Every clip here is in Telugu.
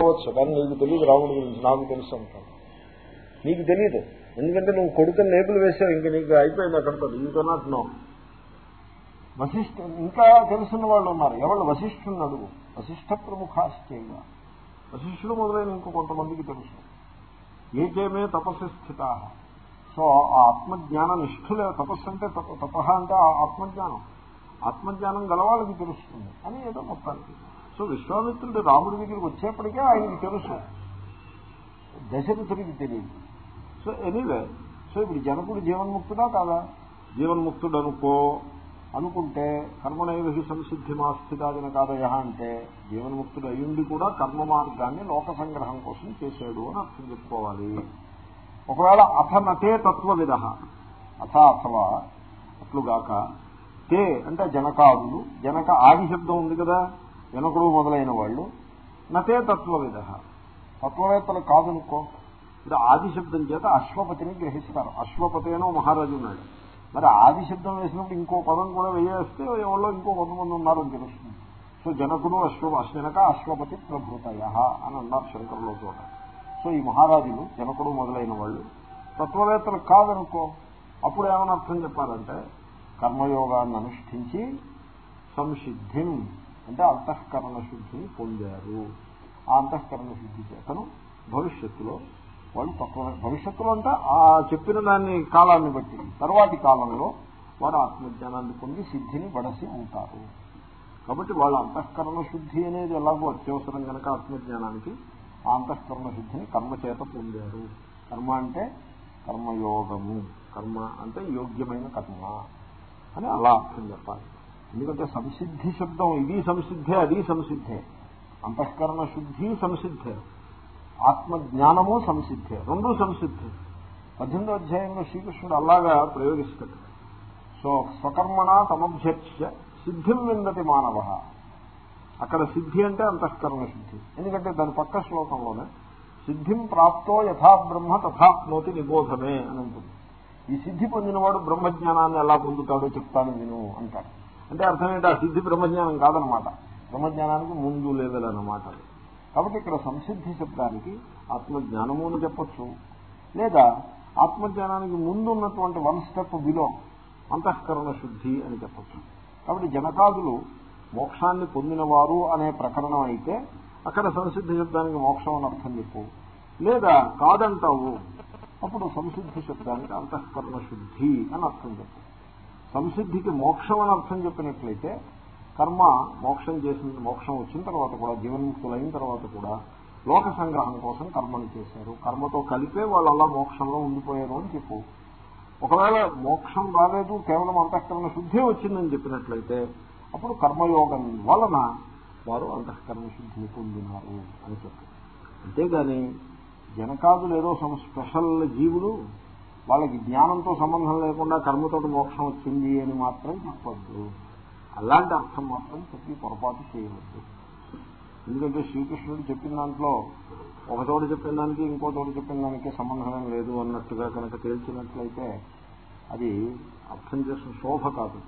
అనుకోవచ్చు కానీ నీకు తెలియదు రాముడి గురించి. నాకు తెలుసు అంటాను నీకు తెలియదు. ఎందుకంటే నువ్వు కొడుకుని లేబుల్ వేసావు ఇంక నీకు అయిపోయింది అక్కడతో యూ కెనాట్ నో వశిష్ఠ ఇంకా తెలుసున్న వాళ్ళు ఉన్నారు. ఎవరు వశిష్ఠుని అడుగు. వశిష్ఠ ప్రముఖాశ్చైవ. వశిష్ఠుడు మొదలైన ఇంకో కొంతమందికి తెలుసు. ఏకేమే తపస్సు స్థిత సో ఆ ఆత్మజ్ఞాన నిష్ఠులే. తపస్సు అంటే తప తప అంటే ఆ ఆత్మజ్ఞానం. ఆత్మజ్ఞానం గలవాళ్ళకి తెలుస్తుంది. అని ఏదో మొత్తానికి. సో విశ్వామిత్రుడు రాముడి దగ్గరికి వచ్చేప్పటికే ఆయనకి తెలుసు. దశరథుడికి తెలియదు. సో ఎనీవే సో ఇప్పుడు జనకుడు జీవన్ముక్తుడా కాదా? జీవన్ముక్తుడు అనుకో అనుకుంటే కర్మనైవహి సంసిద్ధి మాస్థితాదిన కాదయ అంటే జీవన్ముక్తుడు అయ్యుండి కూడా కర్మ మార్గాన్ని లోక సంగ్రహం కోసం చేశాడు అని అర్థం చెప్పుకోవాలి. ఒకవేళ అథనతే తత్వవిధ అథ అథవా అట్లుగాక. తే అంటే జనకాదులు. జనక ఆది శబ్దం ఉంది కదా. జనకుడు మొదలైన వాళ్ళు నతే తత్వవిద. తత్వవేత్తలు కాదనుకో. ఇప్పుడు ఆది శబ్దం చేత అశ్వపతిని గ్రహిస్తారు. అశ్వపతి అనో మహారాజు ఉన్నాడు. మరి ఆదిశబ్దం వేసినప్పుడు ఇంకో పదం కూడా వేయేస్తే ఎవరో ఇంకో కొంతమంది ఉన్నారని తెలుస్తుంది. సో జనకుడు అశ్వ అశ్వనక అశ్వపతి ప్రభూతయ అని అన్నారు శంకరులో చోట. సో ఈ మహారాజులు జనకుడు మొదలైన వాళ్ళు తత్వవేత్తలు కాదనుకో. అప్పుడు ఏమని అర్థం చెప్పాలంటే కర్మయోగాన్ని అనుష్ఠించి సంసిద్ధిం అంటే అంతఃకరణ శుద్ధిని పొందారు. ఆ అంతఃకరణ శుద్ధి చేతను భవిష్యత్తులో వాళ్ళు తత్వ భవిష్యత్తులో అంటే ఆ చెప్పిన దాన్ని కాలాన్ని బట్టి తర్వాతి కాలంలో వారు ఆత్మజ్ఞానాన్ని పొంది సిద్ధిని బడసి ఉంటారు. కాబట్టి వాళ్ళ అంతఃకరణ శుద్ధి అనేది ఎలాగో అత్యవసరం కనుక ఆత్మజ్ఞానానికి ఆ అంతఃకరణ శుద్ధిని కర్మ చేత పొందారు. కర్మ అంటే కర్మయోగము. కర్మ అంటే యోగ్యమైన కర్మ అని అలా అర్థం చెప్పాలి. ఎందుకంటే సంసిద్ధి శబ్దం ఇది సంసిద్ధే అది సంసిద్ధే. అంతఃకరణ శుద్ధి సంసిద్ధే. ఆత్మజ్ఞానము సంసిద్ధే. రెండు సంసిద్ధి. పద్దెనిమిదో అధ్యాయంలో శ్రీకృష్ణుడు అలాగా ప్రయోగిస్తాడు. సో స్వకర్మణ తమభ్యర్చ్య సిద్ధిం విందతి మానవ. అక్కడ సిద్ధి అంటే అంతఃకరణ శుద్ధి. ఎందుకంటే దాని పక్క శ్లోకంలోనే సిద్ధిం ప్రాప్తో యథా బ్రహ్మ తథాప్నోతి నిబోధమే అని ఉంటుంది. ఈ సిద్ధి పొందినవాడు బ్రహ్మజ్ఞానాన్ని ఎలా పొందుతాడో చెప్తాను నేను అంటాడు. అంటే అర్థం ఏంటి? ఆ సిద్ధి బ్రహ్మజ్ఞానం కాదనమాట. బ్రహ్మజ్ఞానానికి ముందు లెవెల్ అన్నమాట కాబట్టి ఇక్కడ సంసిద్ధి శబ్దానికి ఆత్మజ్ఞానము అని చెప్పచ్చు. లేదా ఆత్మజ్ఞానానికి ముందు ఉన్నటువంటి వన్ స్టెప్ బిలో అంతఃకరణ శుద్ధి అని చెప్పచ్చు. కాబట్టి జనకాదులు మోక్షాన్ని పొందినవారు అనే ప్రకరణం అయితే అక్కడ సంసిద్ధి శబ్దానికి మోక్షం అని అర్థం చెప్పు. లేదా కాదంటావు అప్పుడు సంసిద్ధి శబ్దానికి అంతఃకరణ శుద్ధి అని అర్థం చెప్పు. సంసిద్ధికి మోక్షం అని అర్థం చెప్పినట్లయితే కర్మ మోక్షం చేసిన మోక్షం వచ్చిన తర్వాత కూడా జీవన్ముక్తులైన తర్వాత కూడా లోక సంగ్రహం కోసం కర్మను చేశారు. కర్మతో కలిపే వాళ్ళు అలా మోక్షంలో ఉండిపోయారు అని చెప్పు. ఒకవేళ మోక్షం రాలేదు కేవలం అంతఃకరణ శుద్ధి వచ్చిందని చెప్పినట్లయితే అప్పుడు కర్మయోగం వలన వారు అంతఃకరణ శుద్ధిని పొందినారు అని చెప్పు. అంతేగాని జనకాదులు ఏదో సమ స్పెషల్ జీవులు వాళ్ళకి జ్ఞానంతో సంబంధం లేకుండా కర్మతో మోక్షం వచ్చింది అని మాత్రం చెప్పద్దు. అలాంటి అర్థం మాత్రం చెప్పి పొరపాటు చేయవద్దు. ఎందుకంటే శ్రీకృష్ణుడు చెప్పిన దాంట్లో ఒక చోట చెప్పిన దానికి ఇంకో చోట చెప్పిన దానికి సంబంధం లేదు అన్నట్టుగా కనుక తేల్చినట్లయితే అది అర్థం చేసిన శోభ కాదు.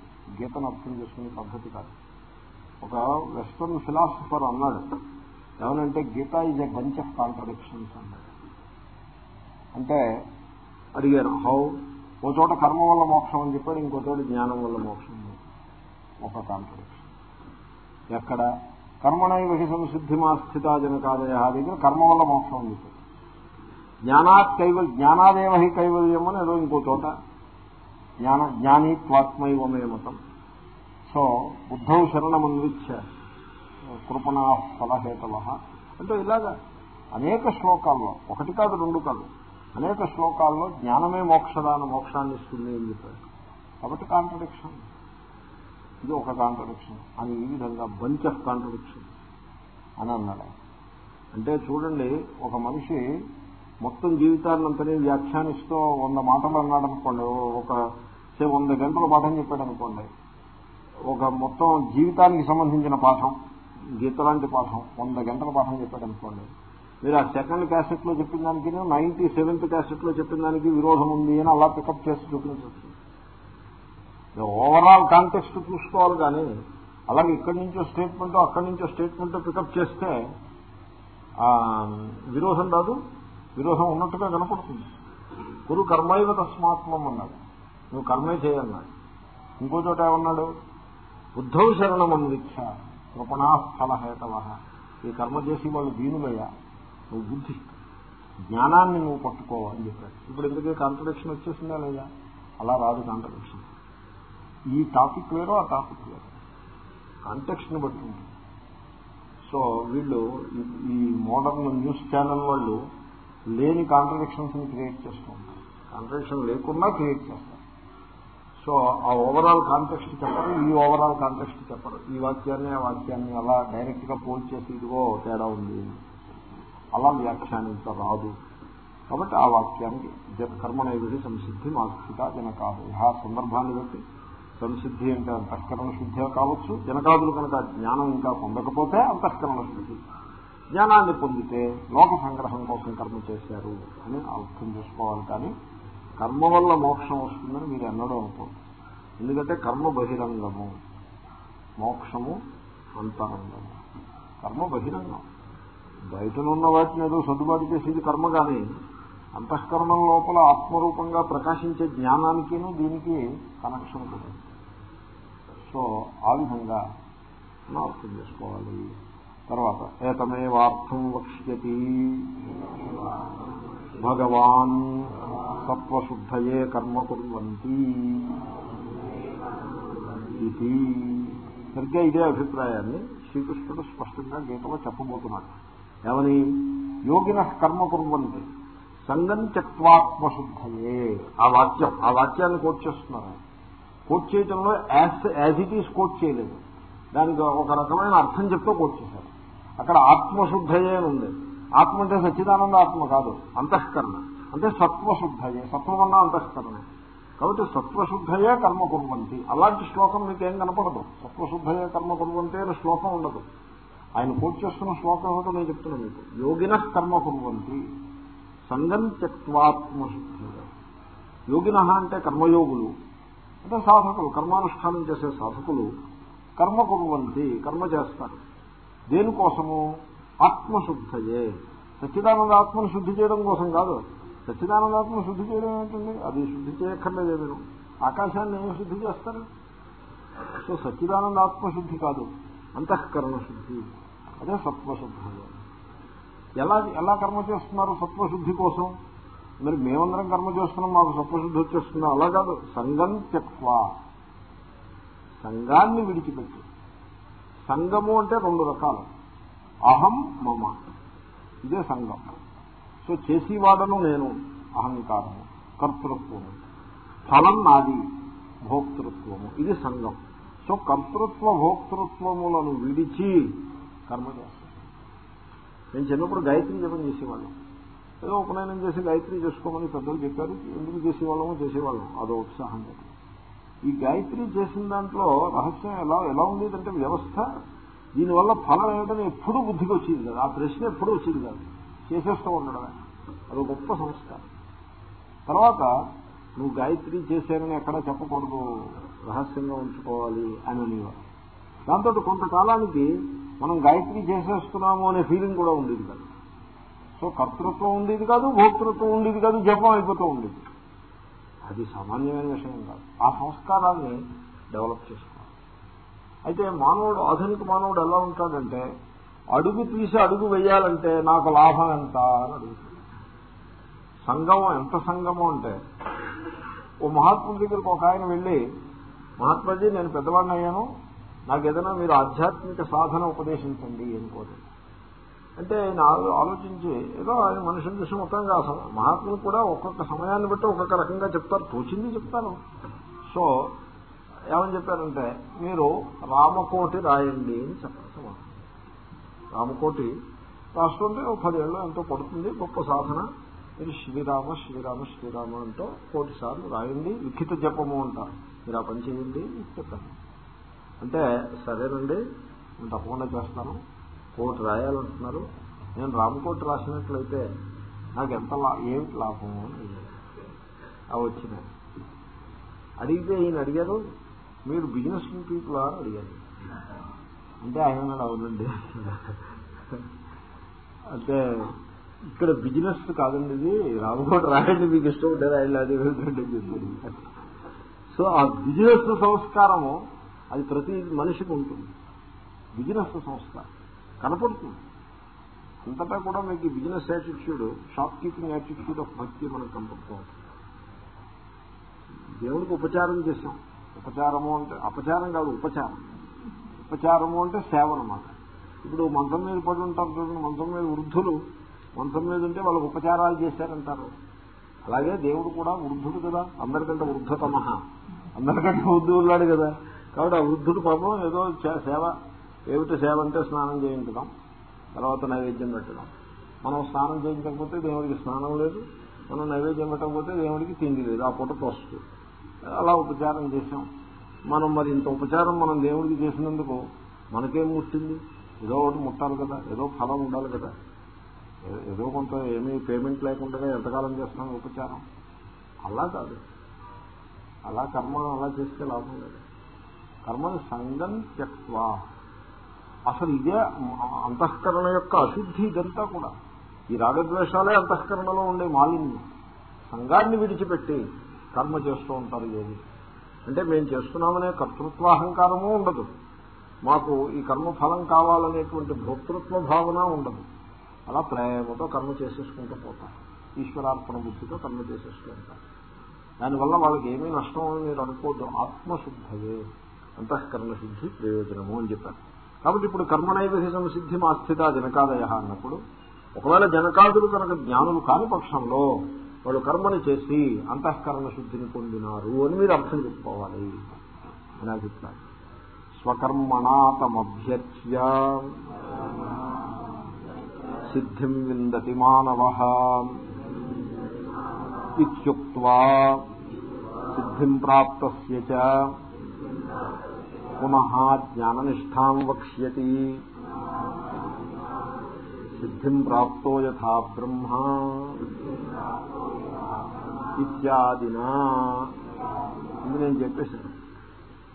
గీతను అర్థం చేసుకునే పద్ధతి కాదు. ఒక వెస్టర్న్ ఫిలాసఫర్ అన్నాడు ఏమనంటే Gita is a bunch of contradictions అన్నాడు. అంటే అడిగారు హౌ? ఓ చోట కర్మ వల్ల మోక్షం అని చెప్పాడు ఇంకో చోట జ్ఞానం వల్ల మోక్షం ఒక కాంట్రడిక్షన్ ఎక్కడ? కర్మణైవ సంసిద్ధి మా స్థితా జనకాదయ దగ్గర కర్మ వల్ల మోక్షం ఉంది జ్ఞానాత్ కైవల్ జ్ఞానాదేవ హి కైవల్యం అని ఏదో ఇంకో చోట. జ్ఞాన జ్ఞానీత్వాత్మైవమే మతం. సో బుద్ధౌ శరణమన్విచ్య కృపణా ఫలహేతవ అంటే ఇలాగా అనేక శ్లోకాల్లో ఒకటి కాదు రెండు కాదు అనేక శ్లోకాల్లో జ్ఞానమే మోక్షదాన మోక్షాన్ని ఇస్తుంది అని చెప్పాడు కాబట్టి కాంట్రడిక్షన్ ఇది ఒక కాంట్రడిక్షన్ అని ఈ విధంగా బంచ్ ఆఫ్ కాంట్రడిక్షన్ అని అన్నాడు అంటే చూడండి ఒక మనిషి మొత్తం జీవితాన్ని అంతనే వ్యాఖ్యానిస్తూ వంద మాటలు అన్నాడు అనుకోండి ఒక సే వంద గంటల పాఠం చెప్పాడు అనుకోండి ఒక మొత్తం జీవితానికి సంబంధించిన పాఠం గీత లాంటి పాఠం వంద గంటల పాఠం చెప్పాడు అనుకోండి మీరు ఆ సెకండ్ క్యాసెట్లో చెప్పిన దానికి నైన్టీ సెవెంత్ క్యాసెట్లో చెప్పిన దానికి విరోధం ఉంది అని అలా పికప్ చేసి చూపించవచ్చు. ఓవరాల్ కాంటెక్స్ట్ చూసుకోవాలి కానీ అలాగే ఇక్కడి నుంచో స్టేట్మెంట్ అక్కడి నుంచో స్టేట్మెంట్ పికప్ చేస్తే విరోధం రాదు. విరోధం ఉన్నట్టుగా కనపడుతుంది. గురు కర్మైవ తస్మాత్మం అన్నాడు. నువ్వు కర్మే చేయన్నాడు. ఇంకో చోట ఏమన్నాడు? బుద్ధౌ శరణం అందిక్ష కృపణా ఈ కర్మ చేసి వాళ్ళు దీనులయ్యా. నువ్వు బుద్ధి. జ్ఞానాన్ని నువ్వు పట్టుకోవాలని చెప్పాడు. ఇప్పుడు ఎందుకే కాంట్రడిక్షన్ వచ్చేసిందా లేదా? అలా రాదు కాంట్రడిక్షన్ ఈ టాపిక్ వేరు ఆ టాపిక్ వేరు. కాంటెక్స్ట్ని బట్టి ఉంటుంది సో వీళ్ళు ఈ మోడర్న్ న్యూస్ ఛానల్ వాళ్ళు లేని కాంట్రడిక్షన్స్ని క్రియేట్ చేస్తూ ఉంటారు. కాంట్రడిక్షన్ లేకుండా క్రియేట్ చేస్తారు. సో ఆ ఓవరాల్ కాంటెక్స్ట్ చెప్పరు ఈ ఓవరాల్ కాంటెక్స్ట్ చెప్పరు. ఈ వాక్యాన్ని ఆ వాక్యాన్ని అలా డైరెక్ట్గా పోల్ చేసి ఇదిగో తేడా ఉంది. అలా వ్యాఖ్యానించరాదు. కాబట్టి ఆ వాక్యానికి కర్మనైవిడి సంసిద్ధి మాస్థిత జనకాదు. ఆ సందర్భాన్ని బట్టి సంసిద్ధి అంటే అంతఃకరణ శుద్ధి కావచ్చు. జనకాదులు కనుక జ్ఞానం ఇంకా పొందకపోతే అంతఃకరణ శుద్ధి. జ్ఞానాన్ని పొందితే లోక సంగ్రహం కోసం కర్మ చేశారు అని అర్థం చేసుకోవాలి కానీ కర్మ వల్ల మోక్షం వస్తుందని మీరు ఎన్నడూ అనుకోండి ఎందుకంటే కర్మ బహిరంగము. మోక్షము అంతరంగము. కర్మ బహిరంగం. బయటనున్న వాటిని ఏదో సర్దుబాటు చేసేది కర్మ కానీ అంతఃకరణం లోపల ఆత్మరూపంగా ప్రకాశించే జ్ఞానానికిను దీనికి కనెక్షన్ ఉంటుంది. సో ఆ విధంగా మనం అర్థం చేసుకోవాలి. తర్వాత ఏతమేవార్థం వక్ష్యతి. భగవాన్ సత్వశుద్ధయే కర్మ కుర్వంతి. ఇది. సరిగ్గా ఇదే అభిప్రాయాన్ని శ్రీకృష్ణుడు స్పష్టంగా గీతలో చెప్పబోతున్నాడు. ఏమని? యోగిన కర్మ కుర్వంతి. సంగం చత్వాత్మశుద్ధయే. ఆ వాక్యం ఆ వాక్యాన్ని కోట్ చేస్తున్నారు. కోట్ చేయటంలో as as it is quote చేయలేదు. దానికి ఒక రకమైన అర్థం చెప్తూ కోట్ చేశారు. అక్కడ ఆత్మశుద్ధయే అని ఉంది. ఆత్మ అంటే సచ్చిదానంద ఆత్మ కాదు అంతఃకరణ. అంటే సత్వశుద్ధయే. సత్వమన్న అంతఃకరణే. కాబట్టి సత్వశుద్ధయే కర్మ కుర్వంతి. అలాంటి శ్లోకం మీకేం కనపడదు. సత్వశుద్ధయే కర్మ కుర్వంతి అనే శ్లోకం ఉండదు. ఆయన కోట్ చేస్తున్న శ్లోకం ఏమిటో నేను చెప్తున్నాను మీకు. యోగిన కర్మ కుర్వంతి సంగం త్యక్వాత్మశుద్ధి యోగిన అంటే కర్మయోగులు అంటే సాధకులు కర్మానుష్ఠానం చేసే సాధకులు కర్మ కుర్వంతి కర్మ చేస్తారు. దేనికోసము? ఆత్మశుద్ధయే. సచ్చిదానంద ఆత్మను శుద్ధి చేయడం కోసం కాదు. సచ్చిదానందాత్మను శుద్ధి చేయడం ఏంటండి అది శుద్ధి చేయక్కర్లేదే మీరు. ఆకాశాన్ని ఏమి శుద్ధి చేస్తారు? సో సచ్చిదానంద ఆత్మశుద్ధి కాదు. అంతఃకరణ శుద్ధి అదే సత్వశుద్ధి. ఎలా ఎలా కర్మ చేస్తున్నారు సత్వశుద్ధి కోసం? మరి మేమందరం కర్మ చేస్తున్నాం మాకు సత్వశుద్ధి వచ్చేస్తుందా. అలా కాదు. సంగం చెక్వా సంఘాన్ని విడిచిపెట్టి. సంగము అంటే రెండు రకాలు. అహం మమ. ఇదే సంఘం. సో చేసేవాడను నేను అహంకారము కర్తృత్వము. ఫలం నాది భోక్తృత్వము. ఇది సంఘం. సో కర్తృత్వ భోక్తృత్వములను విడిచి కర్మ చేస్తాను నేను చిన్నప్పుడు గాయత్రి జపం చేసేవాళ్ళం ఏదో ఉపనయనం చేసి గాయత్రి చేసుకోమని పెద్దలు చెప్పారు. ఎందుకు చేసేవాళ్ళమో చేసేవాళ్ళం. అదో ఉత్సాహం ఈ గాయత్రి చేసిన దాంట్లో రహస్యం ఎలా ఎలా ఉండేదంటే వ్యవస్థ దీనివల్ల ఫలం ఏమిటని ఎప్పుడూ బుద్ధికి వచ్చేది కాదు. ఆ ప్రశ్న ఎప్పుడూ వచ్చేది కాదు. చేసేస్తూ ఉండడమే. అది గొప్ప సంస్కారం. తర్వాత నువ్వు గాయత్రి చేశానని ఎక్కడా చెప్పకూడదు. రహస్యంగా ఉంచుకోవాలి అని అనేవారు. దాంతో కొంతకాలానికి మనం గాయత్రి చేసేస్తున్నాము అనే ఫీలింగ్ కూడా ఉండేది కాదు. సో కర్తృత్వం ఉండేది కాదు భోక్తృత్వం ఉండేది కాదు జపం అయిపోతూ ఉండేది. అది సామాన్యమైన విషయం కాదు. ఆ సంస్కారాన్ని డెవలప్ చేసుకోవాలి. అయితే మానవుడు ఆధునిక మానవుడు ఎలా ఉంటాడంటే అడుగు తీసి అడుగు వేయాలంటే నాకు లాభం ఎంత అని అడుగుతుంది సంగమం ఎంత సంగమం అంటే ఓ మహాత్ముడి దగ్గరకు ఒక ఆయన వెళ్ళి మహాత్మాజీ నేను పెద్దవాడిని అయ్యాను. నాకు ఏదైనా మీరు ఆధ్యాత్మిక సాధన ఉపదేశించండి అనుకోదు అంటే ఆయన ఆలోచించి ఏదో ఆయన మనుషుల చూసి మొత్తంగా మహాత్ములు కూడా ఒక్కొక్క సమయాన్ని బట్టి ఒక్కొక్క రకంగా చెప్తారు. తోచింది చెప్తాను సో ఏమని చెప్పారంటే మీరు రామకోటి రాయండి అని చెప్పారు. రామకోటి రాస్తుంటే ఒక పదేళ్ళు ఎంతో పడుతుంది గొప్ప సాధన. మీరు శ్రీరామ శ్రీరామ శ్రీరామ అంటూ కోటి సార్లు రాయండి లిఖిత జపము అంటారు మీరు ఆ పని చేయండి చెప్పాను అంటే సరేనండి నేను తప్పకుండా చేస్తాను. కోటి రాయాలంటున్నారు. నేను రామకోటి రాసినట్లయితే నాకు ఎంత ఏమిటి లాభం అని అవి వచ్చినాయి అడిగితే ఈయన అడిగారు మీరు బిజినెస్ పీపుల్ అని అడిగారు. అంటే ఆయన అవునండి. అంటే ఇక్కడ బిజినెస్ కాదండి ఇది. రామకోట రాయండి మీకు ఇష్టం ఉంటే రాయండి అది సో ఆ బిజినెస్ సంస్కారము అది ప్రతి మనిషికి ఉంటుంది. బిజినెస్ సంస్కారం. కనపడుతుంది. అంతటా కూడా మీకు business attitude shop keeping attitude of bhakti మనకు కనపడుతూ ఉంటుంది. దేవుడికి ఉపచారం చేశాం. ఉపచారము అంటే అపచారం కాదు ఉపచారం. ఉపచారము అంటే సేవ అనమాట ఇప్పుడు మంచం మీద పడి ఉంటారు చూడండి మంచం మీద వృద్ధులు మంచం మీద ఉంటే వాళ్ళకు ఉపచారాలు చేశారంటారు. అలాగే దేవుడు కూడా వృద్ధుడు కదా అందరికంటే వృద్ధతమ. అందరికంటే వృద్ధి ఉన్నాడు కదా. కాబట్టి ఆ వృద్ధుడు పాపం ఏదో సేవ ఏమిటి సేవ అంటే స్నానం చేయించడం తర్వాత నైవేద్యం పెట్టడం. మనం స్నానం చేయించకపోతే దేవుడికి స్నానం లేదు మనం నైవేద్యం పెట్టకపోతే దేవుడికి తిండి లేదు ఆ పూట తోస్తు. అలా ఉపచారం చేశాం. మనం మరి ఇంత ఉపచారం మనం దేవుడికి చేసినందుకు మనకేం ముట్టింది? ఏదో ఒకటి ముట్టాలి కదా ఏదో ఫలం ఉండాలి కదా. ఏదో కొంత ఏమీ పేమెంట్ లేకుండా ఎంతకాలం చేస్తాం ఉపచారం? అలా కాదు. అలా కర్మ అలా చేస్తే లాభం లేదు. కర్మని సంగం త్యక్వా. అసలు ఇదే అంతఃకరణ యొక్క అశుద్ధి ఇదంతా కూడా. ఈ రాగద్వేషాలే అంతఃకరణలో ఉండే మాలిన్యం. సంఘాన్ని విడిచిపెట్టి కర్మ చేస్తూ ఉంటారు యోగి. అంటే మేము చేస్తున్నామనే కర్తృత్వాహంకారము ఉండదు. మాకు ఈ కర్మ ఫలం కావాలనేటువంటి భోక్తృత్వ భావన ఉండదు. అలా ప్రేమతో కర్మ చేసేసుకుంటూ పోతారు. ఈశ్వరార్పణ బుద్ధితో కర్మ చేసేస్తూ ఉంటారు దానివల్ల వాళ్ళకి ఏమీ నష్టం అని మీరు అనుకోవద్దు ఆత్మశుద్ధయే. అంతఃకరణ శుద్ధి ప్రయోజనము అని చెప్పారు. కాబట్టి ఇప్పుడు కర్మనైవేశ సంసిద్ధి మాస్థిత జనకాదయ అన్నప్పుడు ఒకవేళ జనకాదులు కనుక జ్ఞానులు కాని పక్షంలో వాళ్ళు కర్మని చేసి అంతఃకరణ శుద్ధిని పొందినారు అని మీరు అర్థం చెప్పుకోవాలి అని అభిప్రాయం. స్వకర్మణాతమభ్యర్చ్య సిద్ధిం విందతి మానవ ఇత్యుక్త్వా సిద్ధిం ప్రాప్త పునః జ్ఞాననిష్టాం వక్ష్యతి సిద్ధిం ప్రాప్తో యథా బ్రహ్మ ఇత్యాదినా ఇది నేను చెప్పేసాను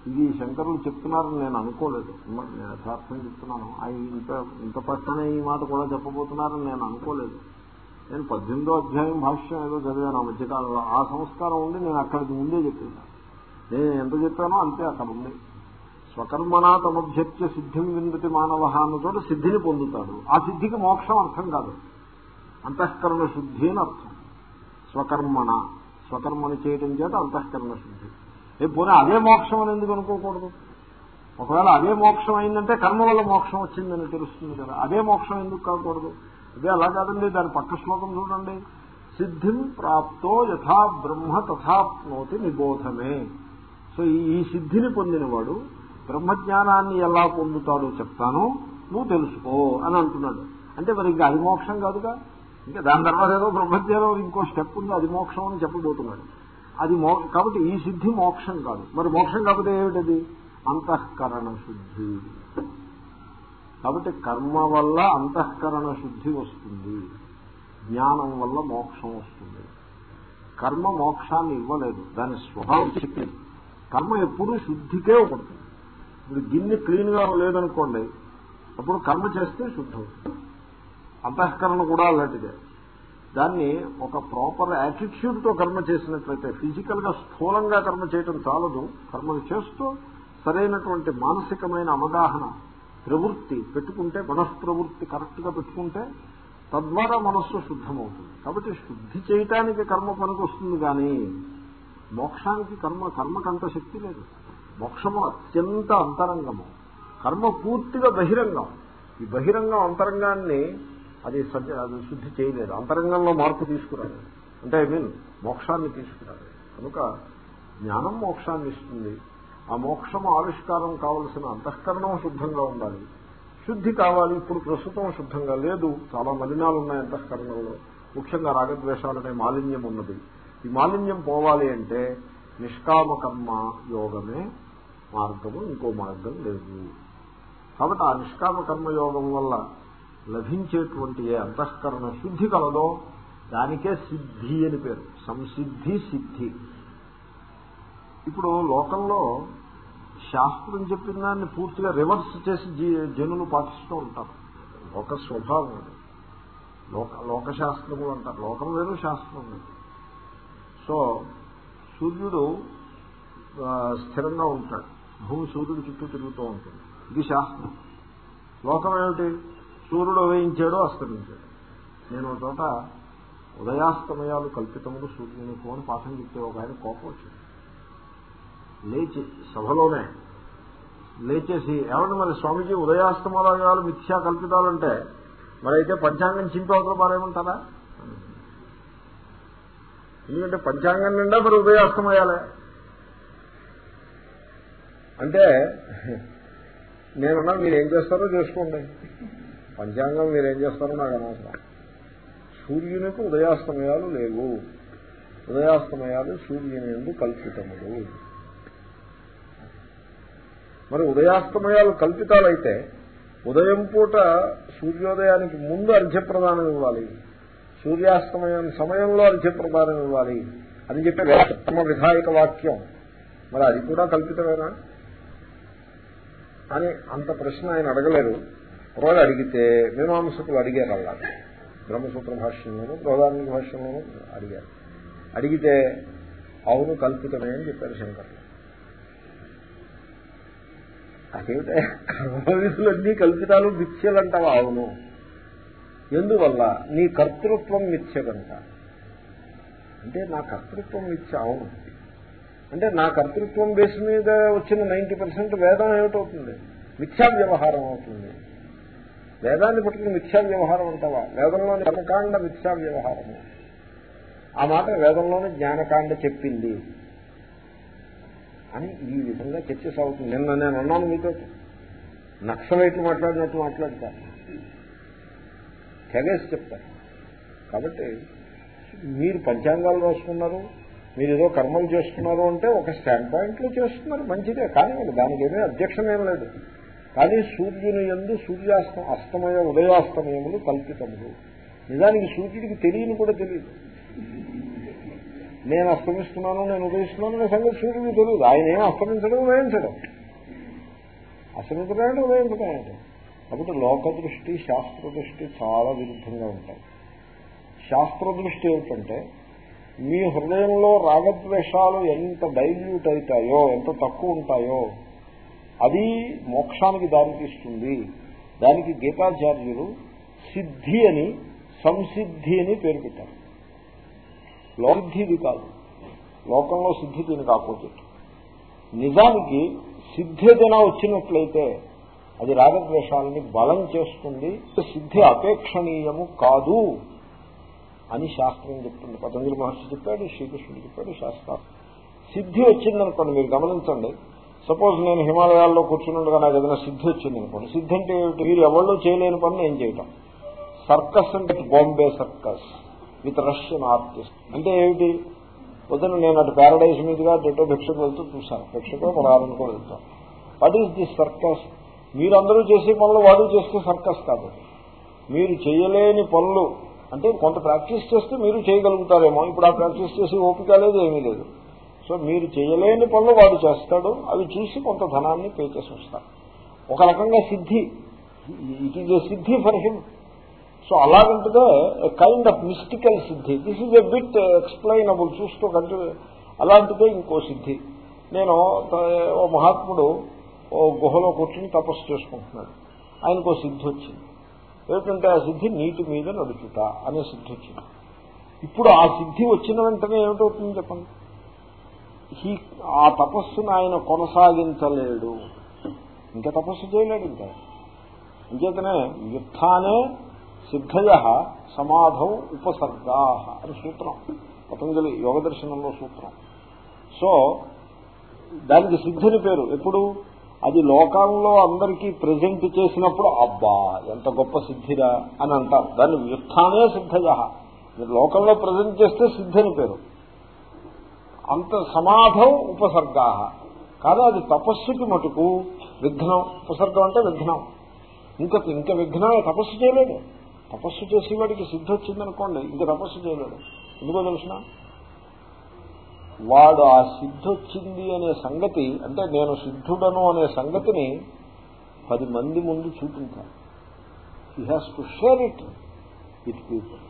ఇది శంకరులు చెప్తున్నారని నేను అనుకోలేదు. నేను యథార్థం చెప్తున్నాను. ఆయన ఇంత ఇంత పక్కనే ఈ మాట కూడా చెప్పబోతున్నారని నేను అనుకోలేదు. నేను పద్దెనిమిదో అధ్యాయం భాష్యం ఏదో చదివాను ఆ మధ్యకాలంలో. ఆ సంస్కారం ఉండి నేను అక్కడికి ముందే చెప్పాను. నేను ఎంత చెప్పానో అంతే అక్కడ ఉంది. స్వకర్మణా తమభ్యత్య సిద్ధిని విందుతి మానవ అన్నతోటి సిద్ధిని పొందుతాడు. ఆ సిద్ధికి మోక్షం అర్థం కాదు. అంతఃకరణ శుద్ధి అని అర్థం. స్వకర్మణ. స్వకర్మను చేయడం చేత అంతఃకరణ శుద్ధి. ఏ పోనీ అదే మోక్షం అని ఎందుకు అనుకోకూడదు? ఒకవేళ అదే మోక్షం అయిందంటే కర్మ వల్ల మోక్షం వచ్చిందని తెలుస్తుంది కదా. అదే మోక్షం ఎందుకు కాకూడదు? అదే అలా కాదండి దాని పక్క శ్లోకం చూడండి. సిద్ధిం ప్రాప్తో యథా బ్రహ్మ తథాప్నోతి నిబోధమే. సో ఈ సిద్ధిని పొందినవాడు బ్రహ్మజ్ఞానాన్ని ఎలా పొందుతాడో చెప్తాను నువ్వు తెలుసుకో అని అంటున్నాడు. అంటే మరి ఇంకా అది మోక్షం కాదుగా? ఇంకా దాని తర్వాత ఏదో బ్రహ్మజ్ఞానం ఇంకో స్టెప్ ఉంది అది మోక్షం అని చెప్పబోతున్నాడు. అది కాబట్టి ఈ సిద్ధి మోక్షం కాదు. మరి మోక్షం కాకపోతే ఏమిటది? అంతఃకరణ శుద్ధి. కాబట్టి కర్మ వల్ల అంతఃకరణ శుద్ధి వస్తుంది. జ్ఞానం వల్ల మోక్షం వస్తుంది. కర్మ మోక్షాన్ని ఇవ్వలేదు. దాని స్వభావం శక్తి కర్మ ఎప్పుడూ శుద్ధికే ఒకటి. ఇప్పుడు గిన్నె క్లీన్గా లేదనుకోండి అప్పుడు కర్మ చేస్తే శుద్ధం. అంతఃకరణ కూడా అలాంటిదే. దాన్ని ఒక ప్రాపర్ యాటిట్యూడ్తో కర్మ చేసినట్లయితే ఫిజికల్గా స్థూలంగా కర్మ చేయటం చాలదు. కర్మలు చేస్తూ సరైనటువంటి మానసికమైన అవగాహన ప్రవృత్తి పెట్టుకుంటే మనఃప్రవృత్తి కరెక్ట్గా పెట్టుకుంటే తద్వారా మనస్సు శుద్ధమవుతుంది. కాబట్టి శుద్ధి చేయటానికి కర్మ పనికి వస్తుంది కానీ మోక్షానికి కర్మ కర్మకంత శక్తి లేదు. మోక్షము అత్యంత అంతరంగము. కర్మ పూర్తిగా బహిరంగం. ఈ బహిరంగం అంతరంగాన్ని అది అది శుద్ధి చేయలేదు. అంతరంగంలో మార్పు తీసుకురాదు అంటే ఐ మీన్ మోక్షాన్ని తీసుకురాదు కనుక జ్ఞానం మోక్షాన్ని ఇస్తుంది. ఆ మోక్షము ఆవిష్కారం కావలసిన అంతఃకరణం శుద్ధంగా ఉండాలి. శుద్ధి కావాలి ఇప్పుడు ప్రస్తుతం శుద్ధంగా లేదు. చాలా మలినాలు ఉన్నాయి అంతఃకరణంలో. ముఖ్యంగా రాగద్వేషాలనే మాలిన్యం ఉన్నది. ఈ మాలిన్యం పోవాలి అంటే నిష్కామ కర్మ యోగమే మార్గము ఇంకో మార్గం లేదు. కాబట్టి ఆ నిష్కామకర్మ యోగం వల్ల లభించేటువంటి ఏ అంతఃకరణ శుద్ధి కలదో దానికే సిద్ధి అని పేరు. సంసిద్ధి సిద్ధి. ఇప్పుడు లోకంలో శాస్త్రం చెప్పిన దాన్ని పూర్తిగా రివర్స్ చేసి జనులు పాటిస్తూ ఉంటారు. లోక స్వభావం లోక లోకశాస్త్రము అంటారు. లోకం వేరు శాస్త్రం వేరు. సో సూర్యుడు స్థిరంగా ఉంటాడు. భూమి సూర్యుడు చుట్టూ తిరుగుతూ ఉంటుంది. ఇది శాస్త్రం. లోకం ఏమిటి? సూర్యుడు ఉదయించాడు అస్తమించాడు. నేను ఒక చోట ఉదయాస్తమయాలు కల్పితములు సూర్యుని ఫోన్ పాఠం చెప్తే ఒక ఆయన కోపం వచ్చింది. లేచి సభలోనే లేచేసి ఏమంటే మరి స్వామీజీ ఉదయాస్తమయాలు మిథ్యా కల్పితాలంటే మరి అయితే పంచాంగం చింపి అవతల పారేమంటారా ఎందుకంటే పంచాంగం నిండా మరి ఉదయాస్తమయాలే. అంటే నేనున్నా మీరు ఏం చేస్తారో చేసుకోండి. పంచాంగం మీరు ఏం చేస్తారో నాకు అనవసరం. సూర్యునికి ఉదయాస్తమయాలు లేవు. ఉదయాస్తమయాలు సూర్యుని ఎందు కల్పితములు. మరి ఉదయాస్తమయాలు కల్పితాలైతే ఉదయం పూట సూర్యోదయానికి ముందు అర్ఘ్యప్రదానం ఇవ్వాలి. సూర్యాస్తమయం సమయంలో అర్ఘ్యప్రదానం ఇవ్వాలి అని చెప్పి వ్యాసత్మ విధాయక వాక్యం. మరి అది కూడా కల్పితమేనా? అని అంత ప్రశ్న ఆయన అడగలేరు. ఒకవేళ అడిగితే మీమాంసకులు అడిగారు అలా బ్రహ్మసూత్ర భాష్యంలోనూ బృహదార్మిక భాష్యంలోనూ అడిగారు. అడిగితే అవును కల్పితమే అని చెప్పారు శంకర్లు అదేమిటే? కర్మవిధులన్నీ కల్పితాలు మిథ్యలంటావా? అవును. ఎందువల్ల? నీ కర్తృత్వం మిథ్యకంట అంటే నా కర్తృత్వం మిథ్య అవును. అంటే నా కర్తృత్వం బేస్ మీద వచ్చిన నైంటీ పర్సెంట్ వేదం ఏమిటవుతుంది? మిథ్యా వ్యవహారం అవుతుంది. వేదాన్ని పట్టుకుని మిథ్యా వ్యవహారం అంటావా? వేదంలోని కర్మకాండ మిథ్యా వ్యవహారము. ఆ మాట వేదంలోని జ్ఞానకాండ చెప్పింది. అని ఈ విధంగా చర్చ సాగుతుంది. నిన్న నేను అన్నాను మీతో. నక్సలైట్లు మాట్లాడినట్టు మాట్లాడతారు. తెగేసి చెప్తారు. కాబట్టి మీరు పంచాంగాలు రాసుకున్నారు మీరు ఏదో కర్మలు చేస్తున్నారు అంటే ఒక స్టాండ్ పాయింట్లో చేస్తున్నారు. మంచిదే. కానీ దానికి ఏమీ అధ్యక్షం ఏం లేదు. కానీ సూర్యుని ఎందు సూర్యాస్తం అస్తమయ ఉదయాస్తమయములు కల్పితములు. నిజానికి సూర్యుడికి తెలియని కూడా తెలియదు. నేను అస్తమిస్తున్నాను నేను ఉదయిస్తున్నాను అనే సంగతి సూర్యుడికి తెలియదు. ఆయన ఏం అస్తమించడం ఉదయించడం? అస్తమించడం ఉదయించడం కాబట్టి లోక దృష్టి శాస్త్ర దృష్టి చాలా విరుద్ధంగా ఉంటాయి. శాస్త్ర దృష్టి ఏమిటంటే మీ హృదయంలో రాగద్వేషాలు ఎంత డైల్యూట్ అవుతాయో ఎంత తక్కువ ఉంటాయో అది మోక్షానికి దారితీస్తుంది. దానికి గీతాచార్యులు సిద్ధి అని సంసిద్ధి అని పేరు పెట్టారు. లోసిద్ధిది కాదు. లోకంలో సిద్ధి దీనికి ఆపోజిట్ నిజానికి సిద్ధి ఏదైనా వచ్చినట్లయితే అది రాగద్వేషాలని బలం చేస్తుంది. సిద్ధి అపేక్షణీయము కాదు అని శాస్త్రం చెప్తుంది. పతంజలి మహర్షి చెప్పాడు శ్రీకృష్ణుడు చెప్పాడు శాస్త్రం. సిద్ధి వచ్చిందనుకోండి మీరు గమనించండి. సపోజ్ నేను హిమాలయాల్లో కూర్చున్నట్టుగా నాకు ఏదైనా సిద్ధి వచ్చింది అనుకోండి. సిద్ధి అంటే మీరు ఎవరిలో చేయలేని పని నేను చేయటం. సర్కస్ అంటే Bombay circus with Russian artist. అంటే ఏమిటి? పొద్దున నేను అటు ప్యారడైజ్ మీదుగా అటు భిక్షకు వెళ్తూ చూశాను. భిక్షకు పదహారుకో వెళ్తాం. వాట్ ఈస్ దిస్ సర్కస్ మీరందరూ చేసే పనులు వాడు చేస్తే సర్కస్ కాదు. మీరు చేయలేని పనులు అంటే కొంత ప్రాక్టీస్ చేస్తే మీరు చేయగలుగుతారేమో. ఇప్పుడు ఆ ప్రాక్టీస్ చేసి ఓపిక లేదు ఏమీ లేదు. సో మీరు చేయలేని పనులు వాడు చేస్తాడు. అవి చూసి కొంత ధనాన్ని పే చేసి వస్తాడు ఒక రకంగా సిద్ధి. It is a siddhi for him so అలాగంటే kind of mystical siddhi. This is a bit explainable చూస్తూ కంటే అలాంటిదే ఇంకో సిద్ధి. నేను ఓ మహాత్ముడు ఓ గుహలో కూర్చుని తపస్సు చేసుకుంటున్నాడు. ఆయనకు సిద్ధి వచ్చింది. ఏమిటంటే ఆ సిద్ధి నీటి మీద నడుచుట అనే సిద్ధి వచ్చింది. ఇప్పుడు ఆ సిద్ధి వచ్చిన వెంటనే ఏమిటవుతుంది చెప్పండి? హీ ఆ తపస్సును ఆయన కొనసాగించలేడు. ఇంకా తపస్సు చేయలేడు ఇంకా. ఇంకేతనే యుద్ధానే సిద్ధయ సమాధం ఉపసర్గా అని సూత్రం. పతంజలి యోగ దర్శనంలో సూత్రం. సో దానికి సిద్ధిని పేరు ఎప్పుడు? అది లోకంలో అందరికీ ప్రజెంట్ చేసినప్పుడు అబ్బా ఎంత గొప్ప సిద్ధిరా అని అంటారు. దాన్ని వ్యుత్థానే సిద్ధయ. మీరు లోకంలో ప్రజెంట్ చేస్తే సిద్ధని పేరు. అంత సమాధం ఉపసర్గా. కాదు అది తపస్సుకి మటుకు విఘ్నం. ఉపసర్గం అంటే విఘ్నం. ఇంకా ఇంకా విఘ్నమే తపస్సు చేయలేదు. తపస్సు చేసేవాడికి సిద్ధి వచ్చిందనుకోండి ఇంకా తపస్సు చేయలేడు ఎందుకో తెలిసిన? వాడు ఆ సిద్ధి వచ్చింది అనే సంగతి అంటే నేను సిద్ధుడను అనే సంగతిని పది మంది ముందు చూపించాలి. He has to share it it people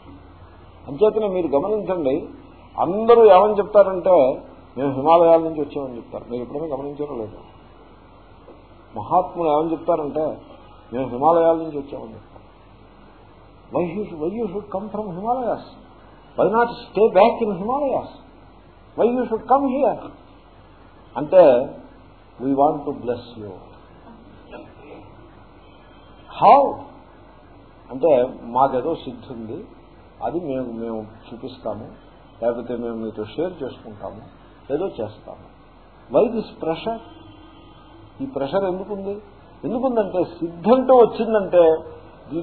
అంచేతనే మీరు గమనించండి అందరూ ఏమని చెప్తారంటే మేము హిమాలయాల నుంచి వచ్చామని చెప్తారు. మీరు ఎప్పుడైనా గమనించారో లేదు? మహాత్ములు ఏమని చెప్తారంటే మేము హిమాలయాల నుంచి వచ్చామని చెప్తారు. Why you why you should come from Himalayas why not stay back in Himalayas why you should come here అంటే we want to bless you how అంటే మాకేదో సిద్ధి ఉంది అది మేము మేము చూపిస్తాము. లేకపోతే మేము మీతో షేర్ చేసుకుంటాము ఏదో చేస్తాము. వై దిస్ ప్రెషర్ ఈ ప్రెషర్ ఎందుకుంది? ఎందుకుందంటే సిద్ధంతో వచ్చిందంటే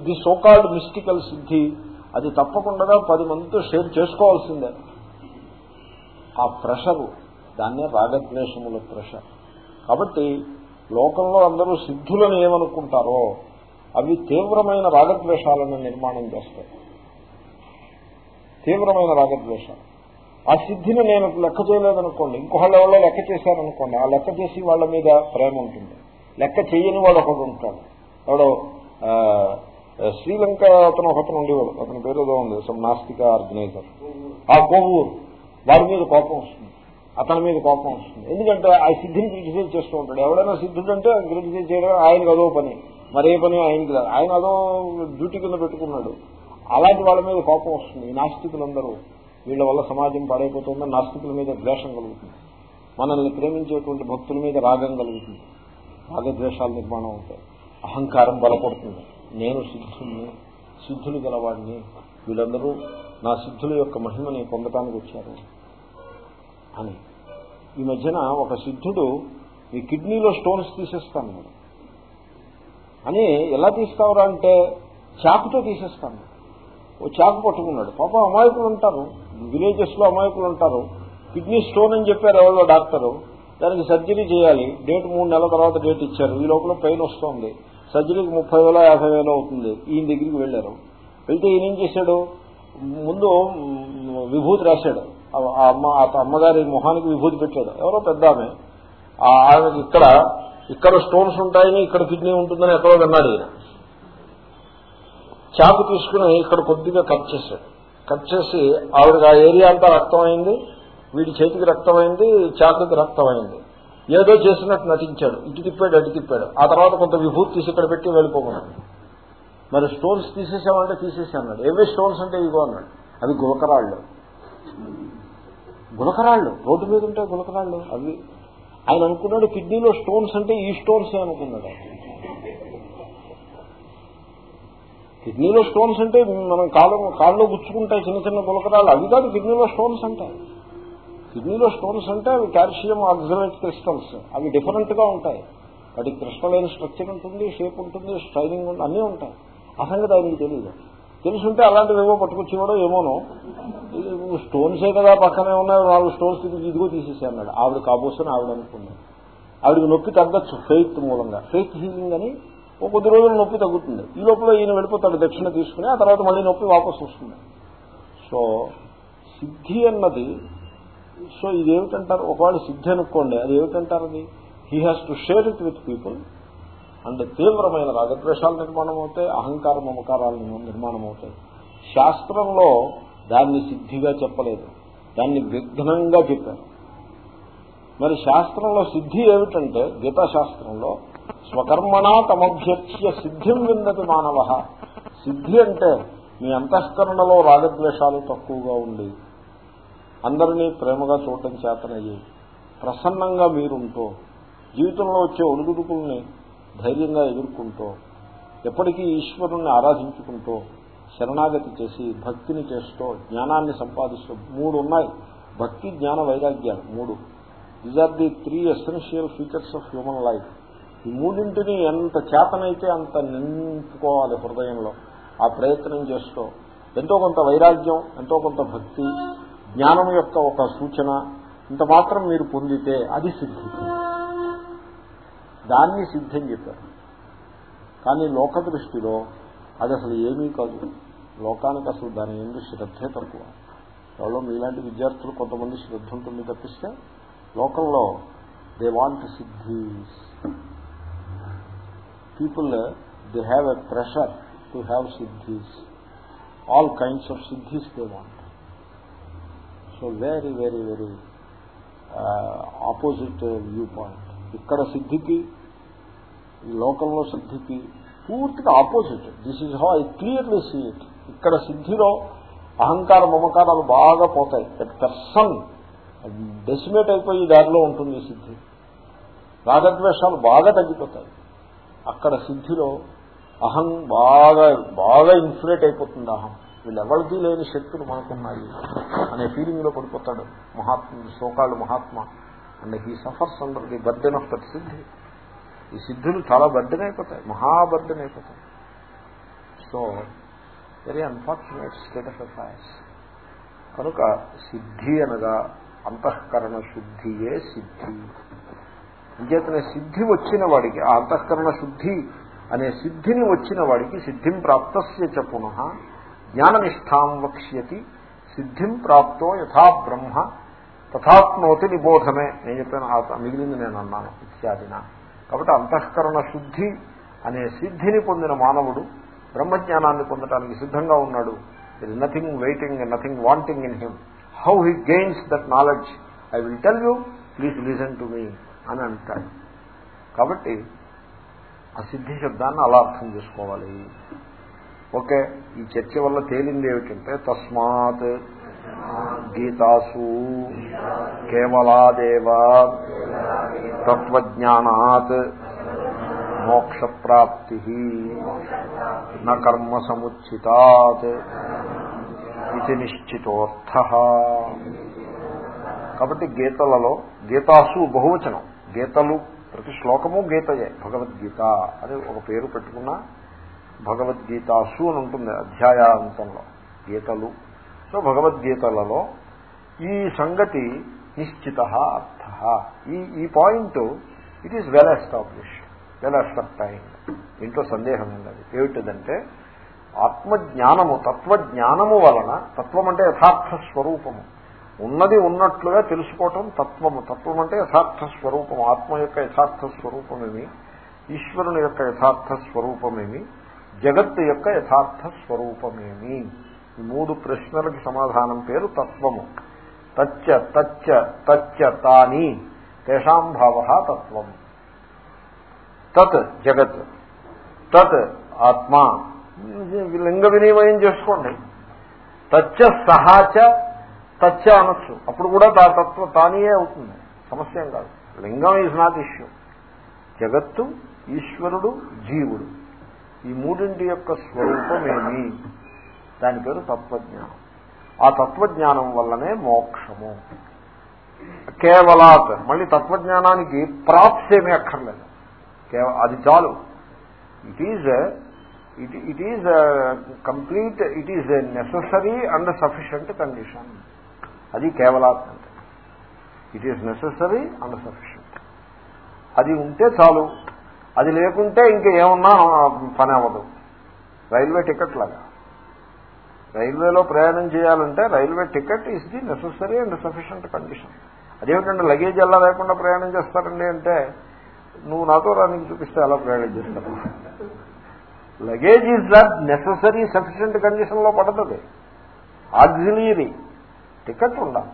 ది సోకాల్డ్ మిస్టికల్ సిద్ధి అది తప్పకుండా పది మందితో షేర్ చేసుకోవాల్సిందే. ఆ ప్రెషరు దాన్నే రాగద్వేషముల ప్రెషర్ కాబట్టి లోకంలో అందరూ సిద్ధులను ఏమనుకుంటారో అవి తీవ్రమైన రాగద్వేషాలను నిర్మాణం చేస్తాయి. తీవ్రమైన రాగద్వేషం. ఆ సిద్ధిని నేను లెక్క చేయలేదనుకోండి ఇంకొకళ్ళు ఎవరో లెక్క చేశారనుకోండి ఆ లెక్క చేసి వాళ్ళ మీద ప్రేమ ఉంటుంది. లెక్క చేయని వాడు ఒకడు ఉంటాడు. ఎవడో శ్రీలంక అతను ఒకతను ఉండేవాడు అతని పేరు ఏదో ఉంది సమ్ నాస్తిక ఆర్గనైజర్. ఆ కొవ్వూరు వాడి మీద కోపం వస్తుంది. అతని మీద కోపం వస్తుంది. ఎందుకంటే ఆ సిద్ధిని క్రిటిసైజ్ చేస్తూ ఉంటాడు. ఎవడైనా సిద్ధుడంటే క్రిటిసైజ్ చేయడం ఆయనకు అదో పని. మరే పని ఆయనకి ఆయన అదో డ్యూటీ కింద పెట్టుకున్నాడు. అలాంటి వాళ్ళ మీద కోపం వస్తుంది. ఈ నాస్తికులందరూ వీళ్ళ వల్ల సమాజం పాడైపోతుందని నాస్తికుల మీద ద్వేషం కలుగుతుంది. మనల్ని ప్రేమించేటువంటి భక్తుల మీద రాగం కలుగుతుంది. రాగద్వేషాలు నిర్మాణం అవుతాయి. అహంకారం బలపడుతుంది. నేను సిద్ధుల్ని సిద్ధులు గలవాడిని వీళ్ళందరూ నా సిద్ధుల యొక్క మహిమని పొందటానికి వచ్చారు అని. ఈ మధ్యన ఒక సిద్ధుడు ఈ కిడ్నీలో స్టోన్స్ తీసేస్తాను. అని ఎలా తీసుకోవరా అంటే చాకుతో తీసేస్తాను. ఓ చాకు పట్టుకున్నాడు. పాప అమాయకులు ఉంటారు. విలేజెస్లో అమాయకులు ఉంటారు. కిడ్నీ స్టోన్ అని చెప్పారు ఎవరో డాక్టరు. దానికి సర్జరీ చేయాలి. డేట్ మూడు నెలల తర్వాత డేట్ ఇచ్చారు. ఈ లోపల పెయిన్ వస్తుంది. సర్జరీకి ముప్పై వేల యాభై వేలు అవుతుంది. ఈయన దగ్గరికి వెళ్ళారు. వెళ్తే ఈయన ఏం చేశాడు? ముందు విభూతి రాశాడు. ఆ అమ్మ ఆ అమ్మగారి మొహానికి విభూతి పెట్టాడు. ఎవరో పెద్ద ఆమె. ఆమెకి ఇక్కడ ఇక్కడ స్టోన్స్ ఉంటాయని ఇక్కడ కిడ్నీ ఉంటుందని ఎక్కడో విన్నాడు ఈయన. చాకు తీసుకుని ఇక్కడ కొద్దిగా కట్ చేశాడు. కట్ చేసి ఆవిడకి ఆ ఏరియా అంతా రక్తమైంది వీడి చేతికి రక్తమైంది చాకుకి రక్తమైంది. ఏదో చేసినట్టు నటించాడు. ఇటు తిప్పాడు అటు తిప్పాడు. ఆ తర్వాత కొంత విభూతి తీసి ఇక్కడ పెట్టి వెళ్ళిపోకున్నాడు. మరి స్టోన్స్ తీసేసామంటే తీసేసా అన్నాడు. ఏవే స్టోన్స్ అంటే ఇగో అన్నాడు. అవి గులకరాళ్ళు. గులకరాళ్ళు? రోడ్డు మీద ఉంటాయి గులకరాళ్ళు అవి. ఆయన అనుకున్నాడు కిడ్నీలో స్టోన్స్ అంటే ఈ స్టోన్స్ అనుకున్నాడు కిడ్నీలో స్టోన్స్ అంటే మనం కాళ్ళు కాళ్ళలో గుచ్చుకుంటాయి చిన్న చిన్న పులకరాలు. అవి కాదు కిడ్నీలో స్టోన్స్ అంటాయి కిడ్నీలో స్టోన్స్ అంటే అవి కాల్షియం ఆక్సిలేట్ క్రిస్టల్స్. అవి డిఫరెంట్గా ఉంటాయి. వాటికి క్రిస్టలైన స్ట్రక్చర్ ఉంటుంది షేప్ ఉంటుంది స్ట్రైనింగ్ ఉంటుంది అన్నీ ఉంటాయి. ఆ సంగతి ఆయనకి తెలియదు. తెలుసుంటే అలాంటివి ఏవో పట్టుకొచ్చేవాడో ఏమోనో. స్టోన్సే కదా పక్కనే ఉన్నాయి నాలుగు స్టోన్స్ ఇదిగో తీసేసి అన్నాడు. ఆవిడ కాబోసని ఆవిడ అనుకున్నాడు ఆవిడకి నొప్పి తగ్గచ్చు ఫెయిత్ మూలంగా. ఫెయిత్ హీలింగ్ అని ఒక కొద్ది రోజులు నొప్పి తగ్గుతుంది. ఈ లోపల ఈయన వెళ్ళిపోతాడు దక్షిణ తీసుకుని ఆ తర్వాత మళ్ళీ నొప్పి వాపసు వస్తుంది. సో సిద్ధి అన్నది సో ఇదేమిటంటారు? ఒకవేళ సిద్ధి అనుకోండి అది ఏమిటంటారు అది? He has to share it with people and తీవ్రమైన రాగద్వేషాలు నిర్మాణం అవుతాయి అహంకార మమకారాలు నిర్మాణం అవుతాయి శాస్త్రంలో దాన్ని సిద్ధిగా చెప్పలేదు. దాన్ని విఘ్నంగా చెప్పారు. మరి శాస్త్రంలో సిద్ధి ఏమిటంటే గీతా శాస్త్రంలో స్వకర్మణా తమభ్యర్చ్య సిద్ధిం విందతి మానవ. సిద్ధి అంటే మీ అంతఃకరణలో రాగద్వేషాలు తక్కువగా ఉండి అందరినీ ప్రేమగా చూడటం చేతనయ్యి ప్రసన్నంగా మీరుంటూ జీవితంలో వచ్చే ఒడుగుడుకుల్ని ధైర్యంగా ఎదుర్కొంటూ ఎప్పటికీ ఈశ్వరుణ్ణి ఆరాధించుకుంటూ శరణాగతి చేసి భక్తిని చేస్తూ జ్ఞానాన్ని సంపాదిస్తూ మూడు ఉన్నాయి భక్తి జ్ఞాన వైరాగ్యాలు మూడు. These are the three essential features of human life ఈ మూడింటిని ఎంత చేతనైతే అంత నింపుకోవాలి హృదయంలో. ఆ ప్రయత్నం చేస్తూ ఎంతో కొంత వైరాగ్యం ఎంతో కొంత భక్తి జ్ఞానం యొక్క ఒక సూచన ఇంత మాత్రం మీరు పొందితే అది సిద్ధి. దాన్ని సిద్ధం చెప్పారు. కానీ లోక దృష్టిలో అది అసలు ఏమీ కాదు. లోకానికి అసలు దాని ఎందుకు శ్రద్ధే తక్కువ. ఎవరో మీలాంటి విద్యార్థులు కొంతమంది శ్రద్ధ ఉంటుంది తప్పిస్తే లోకంలో they want people they have a pressure to have siddhis all kinds of siddhis they want so very very very opposite viewpoint ఇక్కడ సిద్ధికి ఈ లోకంలో సిద్ధికి పూర్తిగా opposite this is how I clearly see it ఇక్కడ సిద్ధిలో అహంకార మమకారాలు బాగా పోతాయి. దట్ పర్సన్ డెసిమేట్ అయిపోయి దారిలో ఉంటుంది సిద్ధి. రాగద్వేషాలు బాగా తగ్గిపోతాయి. అక్కడ సిద్ధిలో అహం బాగా బాగా ఇన్ఫ్లేట్ అయిపోతుంది అహం. వీళ్ళెవరికీ లేని శక్తులు మనకున్నాయి అనే ఫీలింగ్లో పడిపోతాడు మహాత్మ శోకాళ్ళు మహాత్మ. And he suffers under the burden of that siddhi. ఈ సిద్ధులు చాలా బర్డెన్ అయిపోతాయి మహాబర్డెన్ అయిపోతాయి. So very unfortunate state of affairs కనుక సిద్ధి అనగా అంతఃకరణ శుద్ధియే సిద్ధి. అంచేతనే సిద్ధి వచ్చిన వాడికి ఆ అంతఃకరణ శుద్ధి అనే సిద్ధిని వచ్చిన వాడికి సిద్ధిం ప్రాప్తస్య చ పునః జ్ఞాననిష్టాం వక్ష్యతి సిద్ధిం ప్రాప్తో యథా బ్రహ్మ తథాత్మోతి నిబోధమే. నేను చెప్పాను మిగిలింది నేను అన్నాను ఇత్యాదిన. కాబట్టి అంతఃకరణ శుద్ధి అనే సిద్ధిని పొందిన మానవుడు బ్రహ్మజ్ఞానాన్ని పొందడానికి సిద్ధంగా ఉన్నాడు. It nothing waiting nothing wanting in him how he gains that knowledge I will tell you please listen to me అని అంటాడు. కాబట్టి ఆ సిద్ధి శబ్దాన్ని అలా అర్థం చేసుకోవాలి. ఓకే ఈ చర్చ వల్ల తేలింది ఏమిటంటే తస్మాత్ గీతాసు కేవలాదేవ తత్వజ్ఞానాత్ మోక్షప్రాప్తి కర్మ సముచితాత్ ఇది నిశ్చితోర్థ. కాబట్టి గీతలలో గీతాసు బహువచనం. గీతలు ప్రతి శ్లోకము గీతయే భగవద్గీత అని ఒక పేరు పెట్టుకున్న భగవద్గీతాసు అని ఉంటుంది అధ్యాయాంతంలో గీతలు. సో భగవద్గీతలలో ఈ సంగతి నిశ్చిత అర్థ. ఈ ఈ point it is well establish well ascertain దీంట్లో సందేహం ఉన్నది ఏమిటిదంటే ఆత్మజ్ఞానము తత్వజ్ఞానము వలన తత్వం అంటే యథార్థ స్వరూపము. ఉన్నది ఉన్నట్లుగా తెలుసుకోవటం తత్వము. తత్వం అంటే యథార్థ స్వరూపం. ఆత్మ యొక్క యథార్థ స్వరూపమేమి? ఈశ్వరుని యొక్క యథార్థ స్వరూపమేమి? జగత్తు యొక్క యథార్థ స్వరూపమేమి? ఈ మూడు ప్రశ్నలకి సమాధానం పేరు తత్వము. తచ్చ తచ్చ తచ్చ తాని. తేషాం భావ తత్వం. తత్ జగత్. తత్ ఆత్మ. లింగ వినిమయం చేసుకోండి. తచ్చ సహాచ తచ్చ అనొచ్చు. అప్పుడు కూడా తా తత్వ తానియే అవుతుంది. సమస్య కాదు. Lingam is not issue. జగత్తు ఈశ్వరుడు జీవుడు. ఈ మూడింటి యొక్క స్వరూపమేమి? దాని పేరు తత్వజ్ఞానం. ఆ తత్వజ్ఞానం వల్లనే మోక్షము. కేవలాత్. మళ్ళీ తత్వజ్ఞానానికి ప్రాప్స్ ఏమీ అక్కర్లేదు. అది చాలు. It is it it is complete it is necessary and sufficient condition అది కేవలాత్ అంటే it is necessary and sufficient అది ఉంటే చాలు. అది లేకుంటే ఇంకా ఏమన్నా పని అవ్వదు. రైల్వే టికెట్ లాగా. రైల్వేలో ప్రయాణం చేయాలంటే railway ticket is the necessary and sufficient condition అదేమిటంటే లగేజ్ ఎలా లేకుండా ప్రయాణం చేస్తారండి అంటే నువ్వు నాతో రానికి చూపిస్తే ఎలా ప్రయాణం చేస్తాను luggage is that necessary sufficient కండిషన్లో పడుతుంది. ఆక్సిలీరీ టికెట్ ఉండాలి.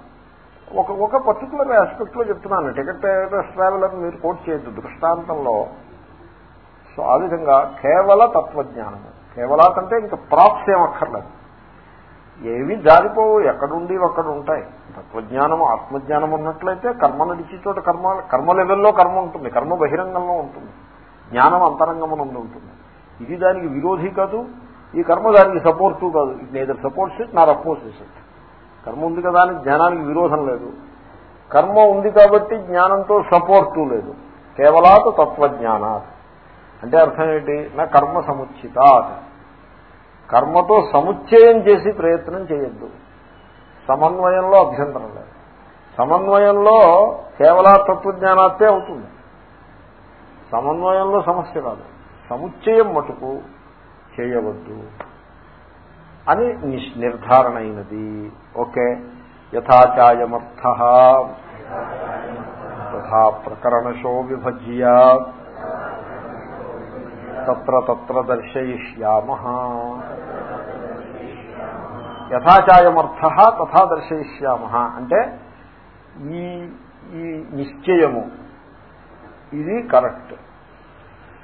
ఒక ఒక పర్టికులర్ ఆస్పెక్ట్లో చెప్తున్నాను. టికెట్ ట్రావెలర్ మీరు కోట్ చేయొద్దు. దృష్టాంతంలో. సో ఆ విధంగా కేవల తత్వజ్ఞానము. కేవలాత్ అంటే ఇంకా ప్రాప్స్ ఏమక్కర్లేదు ఏవి జారిపోవు. ఎక్కడుండి అక్కడ ఉంటాయి తత్వజ్ఞానము ఆత్మజ్ఞానం ఉన్నట్లయితే కర్మ నడిచి చోట కర్మ కర్మ లెవెల్లో కర్మ ఉంటుంది. కర్మ బహిరంగంలో ఉంటుంది. జ్ఞానం అంతరంగమునందు ఉంటుంది. ఇది దానికి విరోధి కాదు. ఈ కర్మ దానికి సపోర్టు కాదు. It neither supports it nor oppose it కర్మ ఉంది కదా అని జ్ఞానానికి విరోధం లేదు. కర్మ ఉంది కాబట్టి జ్ఞానంతో సపోర్టు లేదు. కేవలాత తత్వజ్ఞాన అంటే అర్థం ఏంటి? నా కర్మ సముచిత కర్మతో సముచ్చయం చేసి ప్రయత్నం చేయొద్దు. సమన్వయంలో అభ్యంతరం లేదు. సమన్వయంలో కేవల తత్వజ్ఞానాత్తే అవుతుంది. సమన్వయంలో సమస్య కాదు సముచ్చయం మటుకు చేయవద్దు. అని నిర్ధారణ అయినది ఓకే. యథాచాయమర్థ. తథా ప్రకరణశో విభజ్య. తత్ర తత్ర దర్శయిష్యామ. యథాచాయమర్థ తథా దర్శయిష్యామ. అంటే ఈ ఈ నిశ్చయము. ఇది కరెక్ట్.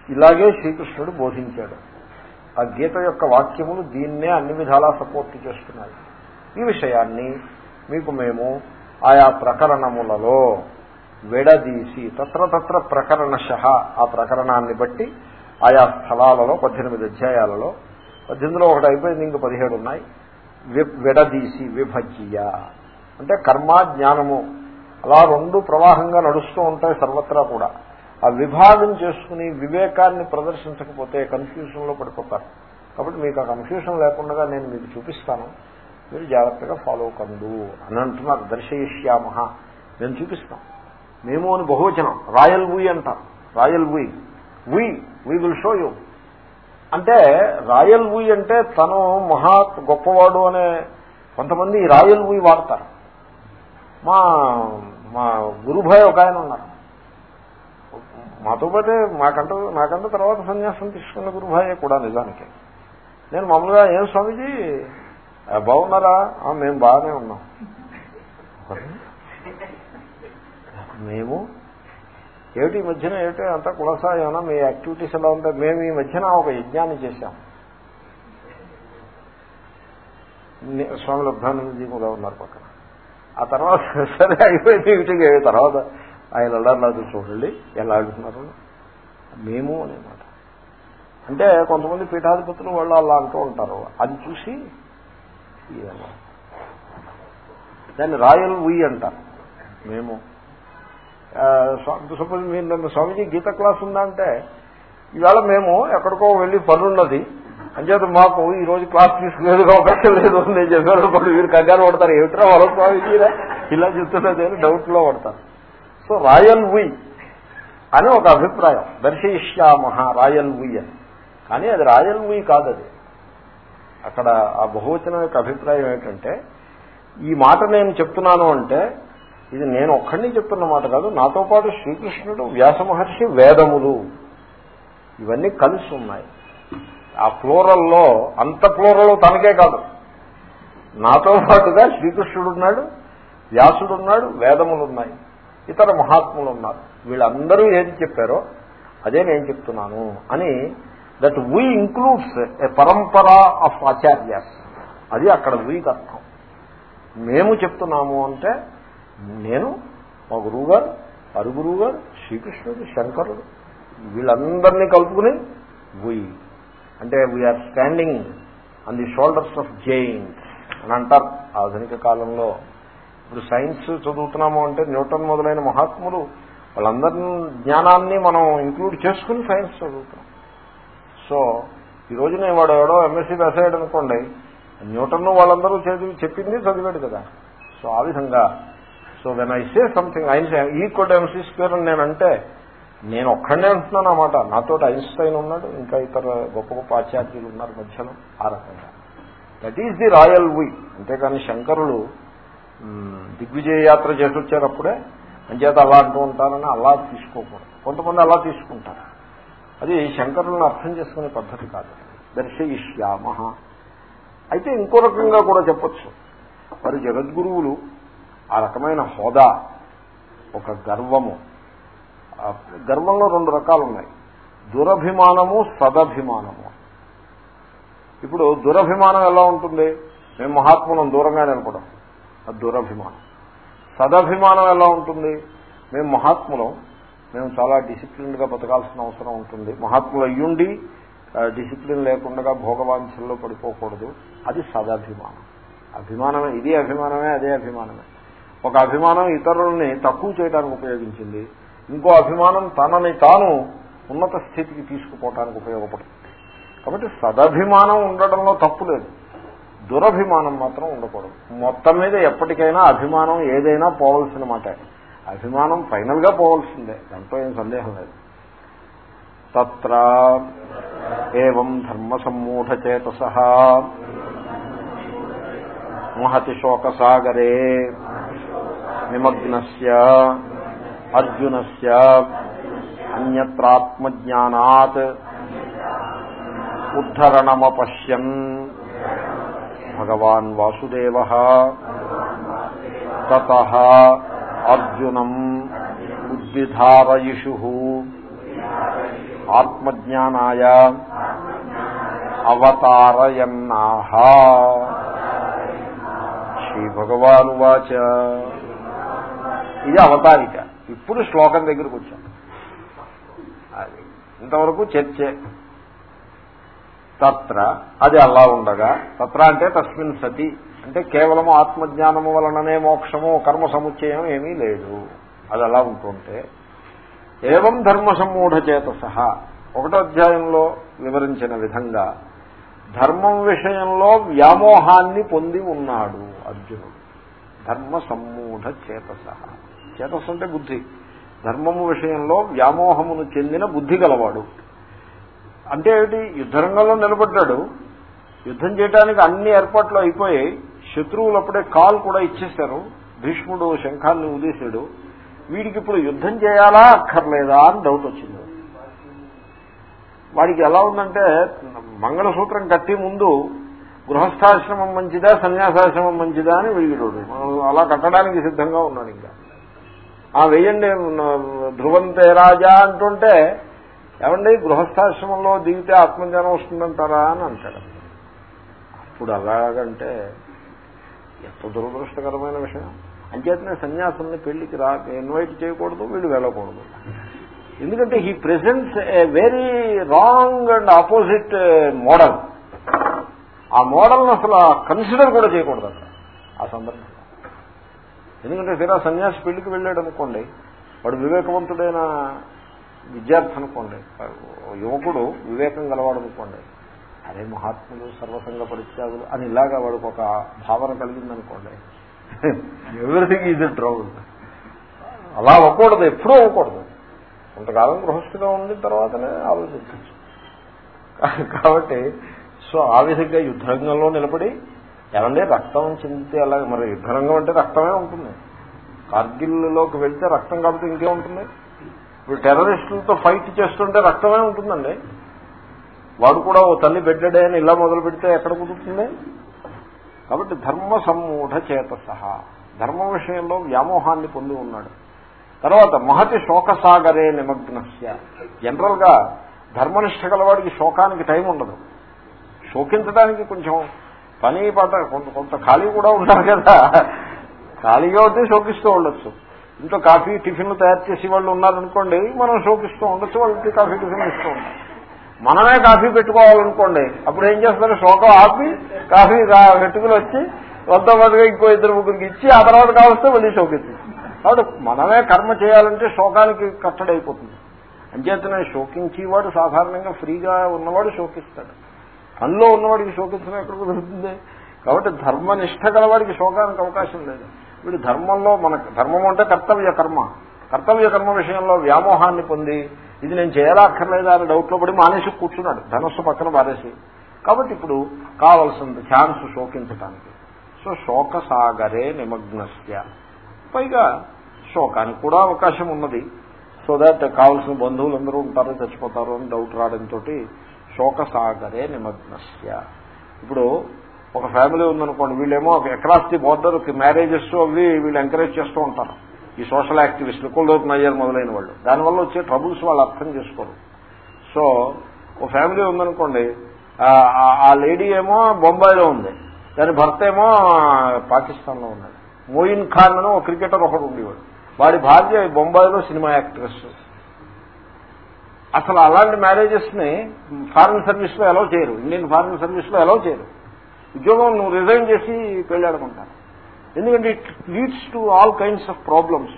ఇలాగే శ్రీకృష్ణుడు బోధించాడు. ఆ గీత యొక్క వాక్యములు దీన్నే అన్ని విధాలా సపోర్ట్ చేస్తున్నాయి. ఈ విషయాన్ని మీకు మేము ఆయా ప్రకరణములలో విడదీసి తత్ర తత్ర ప్రకరణశ ఆ ప్రకరణాన్ని బట్టి ఆయా స్థలాలలో పద్దెనిమిది అధ్యాయాలలో పద్దెనిమిదిలో ఒకటి అయిపోయింది ఇంక పదిహేడు ఉన్నాయి. విడదీసి విభజ్య అంటే కర్మ జ్ఞానము అలా రెండు ప్రవాహంగా నడుస్తూ ఉంటాయి సర్వత్రా కూడా. ఆ విభాగం చేసుకుని వివేకాన్ని ప్రదర్శించకపోతే కన్ఫ్యూషన్లో పడిపోతారు. కాబట్టి మీకు ఆ కన్ఫ్యూజన్ లేకుండా నేను మీకు చూపిస్తాను. మీరు జాగ్రత్తగా ఫాలో కండు అని అంటున్నారు. దర్శయిష్యామ నేను చూపిస్తాం మేము అని బహువచనం. రాయల్ వీ అంటాం royal we. We. We will show you. అంటే రాయల్ వీ అంటే తను మహా గొప్పవాడు అనే కొంతమంది రాయల్ వీ వాడతారు. మా మా గురుభాయ్ ఒక ఆయన ఉన్నారు. మాతో పాటే మాకంట నాకంటే తర్వాత సన్యాసం తీసుకున్న గురుభాయే కూడా నిజానికి. నేను మామూలుగా ఏం స్వామీజీ? బాగున్నారా? మేము బాగానే ఉన్నాం. మేము? ఏమిటి ఈ మధ్యన? ఏమిటి అంతా కులసా ఏమన్నా మీ యాక్టివిటీస్ ఎలా ఉంటాయి? మేము ఈ మధ్యన ఒక యజ్ఞాన్ని చేశాం. స్వామి లబ్ధానందజీ కూడా ఉన్నారు పక్కన. ఆ తర్వాత సరే అయిపోయింది తర్వాత ఆయన అల్లారు చూడండి ఎలా అడుగుతున్నారు మేము అనేమాట అంటే కొంతమంది పీఠాధిపతులు వాళ్ళు అలా అంటూ ఉంటారు. అది చూసి దాన్ని రాయల్ ఉయ్ అంటారు మేము. సపోజ్ మీరు నన్ను స్వామిజీ గీత క్లాస్ ఉందా అంటే ఇవాళ మేము ఎక్కడికో వెళ్ళి పనున్నది అంచేత మాకు ఈ రోజు క్లాస్ తీసుకునేది అవకాశం లేదు నేను చెప్పాను. కూడా వీరు కంగారు పడతారు. ఏమిట్రా వాళ్ళ స్వామిజీ ఇలా చెప్తున్నది అని డౌట్లో పడతారు. సో రాయల్ వి అని ఒక అభిప్రాయం. దర్శయిష్యామహ రాయల్ వి అని. కానీ అది రాయల్ వి కాదు అది. అక్కడ ఆ బహువచనం యొక్క అభిప్రాయం ఏంటంటే ఈ మాట నేను చెప్తున్నాను అంటే ఇది నేను ఒక్కడిని చెప్తున్న మాట కాదు నాతో పాటు శ్రీకృష్ణుడు వ్యాస మహర్షి వేదములు ఇవన్నీ కలిసి ఉన్నాయి. ఆ ఫ్లోరల్లో అంత ఫ్లోరల్ తనకే కాదు. నాతో పాటుగా శ్రీకృష్ణుడున్నాడు వ్యాసుడున్నాడు వేదములున్నాయి. ఇతర మహాత్ములు ఉన్నారు. వీళ్ళందరూ ఏది చెప్పారో అదే నేను చెప్తున్నాను అని that we includes a పరంపరా of acharyas అది అక్కడ వీకి అర్థం మేము చెప్తున్నాము అంటే నేను మా గురువు గారు అరుగురువు గారు శ్రీకృష్ణుడు శంకరుడు వీళ్ళందరినీ కలుపుకుని వీ అంటే we are standing on the shoulders of giants అని అంటారు. ఆధునిక కాలంలో ఇప్పుడు సైన్స్ చదువుతున్నాము అంటే న్యూటన్ మొదలైన మహాత్ములు వాళ్ళందరి జ్ఞానాన్ని మనం ఇంక్లూడ్ చేసుకుని సైన్స్ చదువుతున్నాం సో ఈ రోజున వాడు ఎవడో ఎంఎస్సీ రాసాడు అనుకోండి న్యూటన్ వాళ్ళందరూ చదివి చెప్పింది చదివాడు కదా. సో ఆ విధంగా. So when I say something ఐన్స్ equal MC square అని నేనంటే నేను ఒక్కడనే అంటున్నాను అన్నమాట నాతో ఐన్స్టైన్ ఉన్నాడు ఇంకా ఇతర గొప్ప గొప్ప ఆచార్యులు ఉన్నారు మధ్యలో ఆ రకంగా. That is the royal we అంతేకాని శంకరులు దిగ్విజయ యాత్ర చేసి వచ్చేటప్పుడే అంచేత అలా అంటూ ఉంటారని అలా తీసుకోకూడదు. కొంతమంది అలా తీసుకుంటారు. అది శంకరులను అర్థం చేసుకునే పద్ధతి కాదు. దర్శయిష్యామ. అయితే ఇంకో రకంగా కూడా చెప్పచ్చు. వారి జగద్గురువులు ఆ రకమైన హోదా ఒక గర్వము. గర్వంలో రెండు రకాలు ఉన్నాయి దురభిమానము సదభిమానము. ఇప్పుడు దురభిమానం ఎలా ఉంటుంది? మేము మహాత్ములను దూరంగా నిలపడం అది దురభిమానం. సదభిమానం ఎలా ఉంటుంది? మేము మహాత్ములం. మేము చాలా డిసిప్లిన్గా బతకాల్సిన అవసరం ఉంటుంది. మహాత్ములు అయ్యుండి డిసిప్లిన్ లేకుండా భోగవాంఛల్లో పడిపోకూడదు. అది సదాభిమానం. అభిమానమే ఇది అభిమానమే అదే అభిమానమే. ఒక అభిమానం ఇతరుల్ని తక్కువ చేయడానికి ఉపయోగించింది. ఇంకో అభిమానం తనని తాను ఉన్నత స్థితికి తీసుకుపోవటానికి ఉపయోగపడుతుంది. కాబట్టి సదభిమానం ఉండడంలో తప్పు లేదు. దురభిమానం మాత్రం ఉండకూడదు. మొత్తం మీద ఎప్పటికైనా అభిమానం ఏదైనా పోవలసిన మాట. అభిమానం ఫైనల్గా పోవలసిందే. దాంట్లో ఏం సందేహం లేదు. తత్ర ఏం ధర్మ సమ్మూఢచేతస మహతి శోకసాగరే నిమగ్నస్య అర్జునస్య అన్యత్రాత్మజ్ఞానాత్ ఉద్ధరణమపశ్యన్. భగవాన్ వాసుదేవ తత అర్జునం ఉద్విధారయిషు ఆత్మజ్ఞానాయ అవతారయన్నాహ శ్రీ భగవానువాచ ఇది అవతారిక. ఇప్పుడు శ్లోకం దగ్గరకు వచ్చాం. ఇంతవరకు చర్చే. తత్ర. అది అలా ఉండగా తత్ర అంటే తస్మిన్ సతి. అంటే కేవలము ఆత్మజ్ఞానము వలననే మోక్షము కర్మ సముచ్చయం ఏమీ లేదు. అది అలా ఉంటుంటే. ఏవం ధర్మ సమ్మూఢచేత సహా ఒకటో అధ్యాయంలో వివరించిన విధంగా ధర్మం విషయంలో వ్యామోహాన్ని పొంది ఉన్నాడు అర్జునుడు. ధర్మ సమ్మూఢ చేతస చేతస్సు అంటే బుద్ధి. ధర్మము విషయంలో వ్యామోహమును చెందిన బుద్ధి గలవాడు. అంటే ఏమిటి? యుద్ధరంగంలో నిలబడ్డాడు. యుద్ధం చేయడానికి అన్ని ఏర్పాట్లు అయిపోయాయి శత్రువులు అప్పుడే కాల్ కూడా ఇచ్చేశారు. భీష్ముడు శంఖాన్ని ఉదేశాడు వీడికి ఇప్పుడు యుద్ధం చేయాలా అక్కర్లేదా అని డౌట్ వచ్చింది. వాడికి ఎలా ఉందంటే మంగళసూత్రం కట్టి ముందు గృహస్థాశ్రమం మంచిదా సన్యాసాశ్రమం మంచిదా అని వీడికి అలా కట్టడానికి సిద్ధంగా ఉన్నాడు ఇంకా. ఆ వెయ్యండి ధ్రువంతే రాజా అంటుంటే ఏమండి గృహస్థాశ్రమంలో దిగితే ఆత్మజ్ఞానం వస్తుందంటారా అని అంటాడు. అప్పుడు అలాగంటే ఎంత దురదృష్టకరమైన విషయం. అంచేతనే సన్యాసుల్ని పెళ్ళికి రా ఇన్వైట్ చేయకూడదు వీళ్ళు వెళ్ళకూడదు. ఎందుకంటే he presents a very wrong and opposite model. ఆ మోడల్ని అసలు కన్సిడర్ కూడా చేయకూడదు అక్కడ ఆ సందర్భంలో. ఎందుకంటే తీరా సన్యాసి పెళ్ళికి వెళ్ళాడు అనుకోండి వాడు వివేకవంతుడైన విద్యార్థి అనుకోండి. యువకుడు వివేకం గలవాడు అనుకోండి. అరే మహాత్ములు సర్వసంగ పరిత్యాగులు అని ఇలాగా వాడికి ఒక భావన కలిగిందనుకోండి. ఎవ్రీథింగ్ ఈజ్ ట్రౌల్ అలా అవ్వకూడదు ఎప్పుడూ అవ్వకూడదు. కొంతకాలం గృహస్థిగా ఉండిన తర్వాతనే ఆలోచించచ్చు. కాబట్టి సో ఆ విధంగా యుద్ధరంగంలో నిలబడి ఎలాంటి రక్తం చెందితే అలాగే మరి యుద్ధరంగం అంటే రక్తమే ఉంటుంది. కార్గిల్లోకి వెళ్తే రక్తం కాబట్టి ఇంకే ఉంటుంది? ఇప్పుడు టెర్రరిస్టులతో ఫైట్ చేస్తుంటే రక్తమే ఉంటుందండి. వాడు కూడా ఓ తల్లి బెడ్డడే అని ఇలా మొదలు పెడితే ఎక్కడ కుదురుతుంది? కాబట్టి ధర్మ సమ్మూఢ చేత సహా ధర్మ విషయంలో వ్యామోహాన్ని పొంది ఉన్నాడు. తర్వాత మహతి శోకసాగరే నిమగ్నస్య. జనరల్గా ధర్మనిష్ట గలవాడికి శోకానికి టైం ఉండదు. శోకించడానికి కొంచెం పని పాట కొంత కొంత ఖాళీ కూడా ఉండాలి కదా. ఖాళీగా ఉంటే శోకిస్తూ ఉండొచ్చు. ఇంట్లో కాఫీ టిఫిన్లు తయారు చేసి వాళ్ళు ఉన్నారనుకోండి మనం శోకిస్తూ ఉండొచ్చు వాళ్ళకి కాఫీ టిఫిన్ ఇస్తూ ఉంటాం మనమే కాఫీ పెట్టుకోవాలనుకోండి అప్పుడు ఏం చేస్తారు? శోకం ఆపి కాఫీ పెట్టుకుని వచ్చి వద్ద వద్దగా ఇంకో ఇద్దరు ముగ్గురికి ఇచ్చి ఆ తర్వాత కావస్తే మళ్ళీ శోకిస్తుంది. కాబట్టి మనమే కర్మ చేయాలంటే శోకానికి కట్టడైపోతుంది. అంచేతనే శోకించేవాడు సాధారణంగా ఫ్రీగా ఉన్నవాడు శోకిస్తాడు. పనిలో ఉన్నవాడికి శోకించడం ఎక్కడ కుదురుతుంది? కాబట్టి ధర్మనిష్ట గలవాడికి శోకానికి అవకాశం లేదు. వీడు ధర్మంలో మనకు ధర్మం అంటే కర్తవ్య కర్మ. కర్తవ్య కర్మ విషయంలో వ్యామోహాన్ని పొంది ఇది నేను చేయాలక్కర్లేదా అని డౌట్లో పడి మానేసి కూర్చున్నాడు. ధనస్సు పక్కన పారేసి. కాబట్టి ఇప్పుడు కావలసింది ఛాన్స్ శోకించటానికి. సో శోక సాగరే నిమగ్నస్య. పైగా శోకానికి కూడా అవకాశం ఉన్నది. సో దాట్ కావలసిన బంధువులందరూ ఉంటారు చచ్చిపోతారు అని డౌట్ రావడంతో శోక సాగరే నిమగ్నస్య. ఇప్పుడు ఒక ఫ్యామిలీ ఉందనుకోండి వీళ్ళేమో అక్రాస్ ది బోర్డర్ మ్యారేజెస్ అవి వీళ్ళు ఎంకరేజ్ చేస్తూ ఉంటారు. ఈ సోషల్ యాక్టివిస్టులు కుల్లోకి నయ్యారు మొదలైన వాళ్ళు. దానివల్ల వచ్చే ట్రబుల్స్ వాళ్ళు అర్థం చేసుకోరు. సో ఒక ఫ్యామిలీ ఉందనుకోండి ఆ లేడీ ఏమో బొంబాయిలో ఉంది. దాని భర్త ఏమో పాకిస్తాన్లో ఉన్నాడు. మోయిన్ ఖాన్ అని ఒక క్రికెటర్ ఒకడు ఉండేవాడు. వాడి భార్య బొంబాయిలో సినిమా యాక్ట్రెస్ అసలు అలాంటి మ్యారేజెస్ని ఫారెన్ సర్వీస్లో అలౌ చేయరు. ఇండియన్ ఫారెన్ సర్వీస్లో అలౌ చేయరు. ఉద్యోగం నువ్వు రిజైన్ చేసి పెళ్ళాడమంటారు ఎందుకంటే it leads to all kinds of problems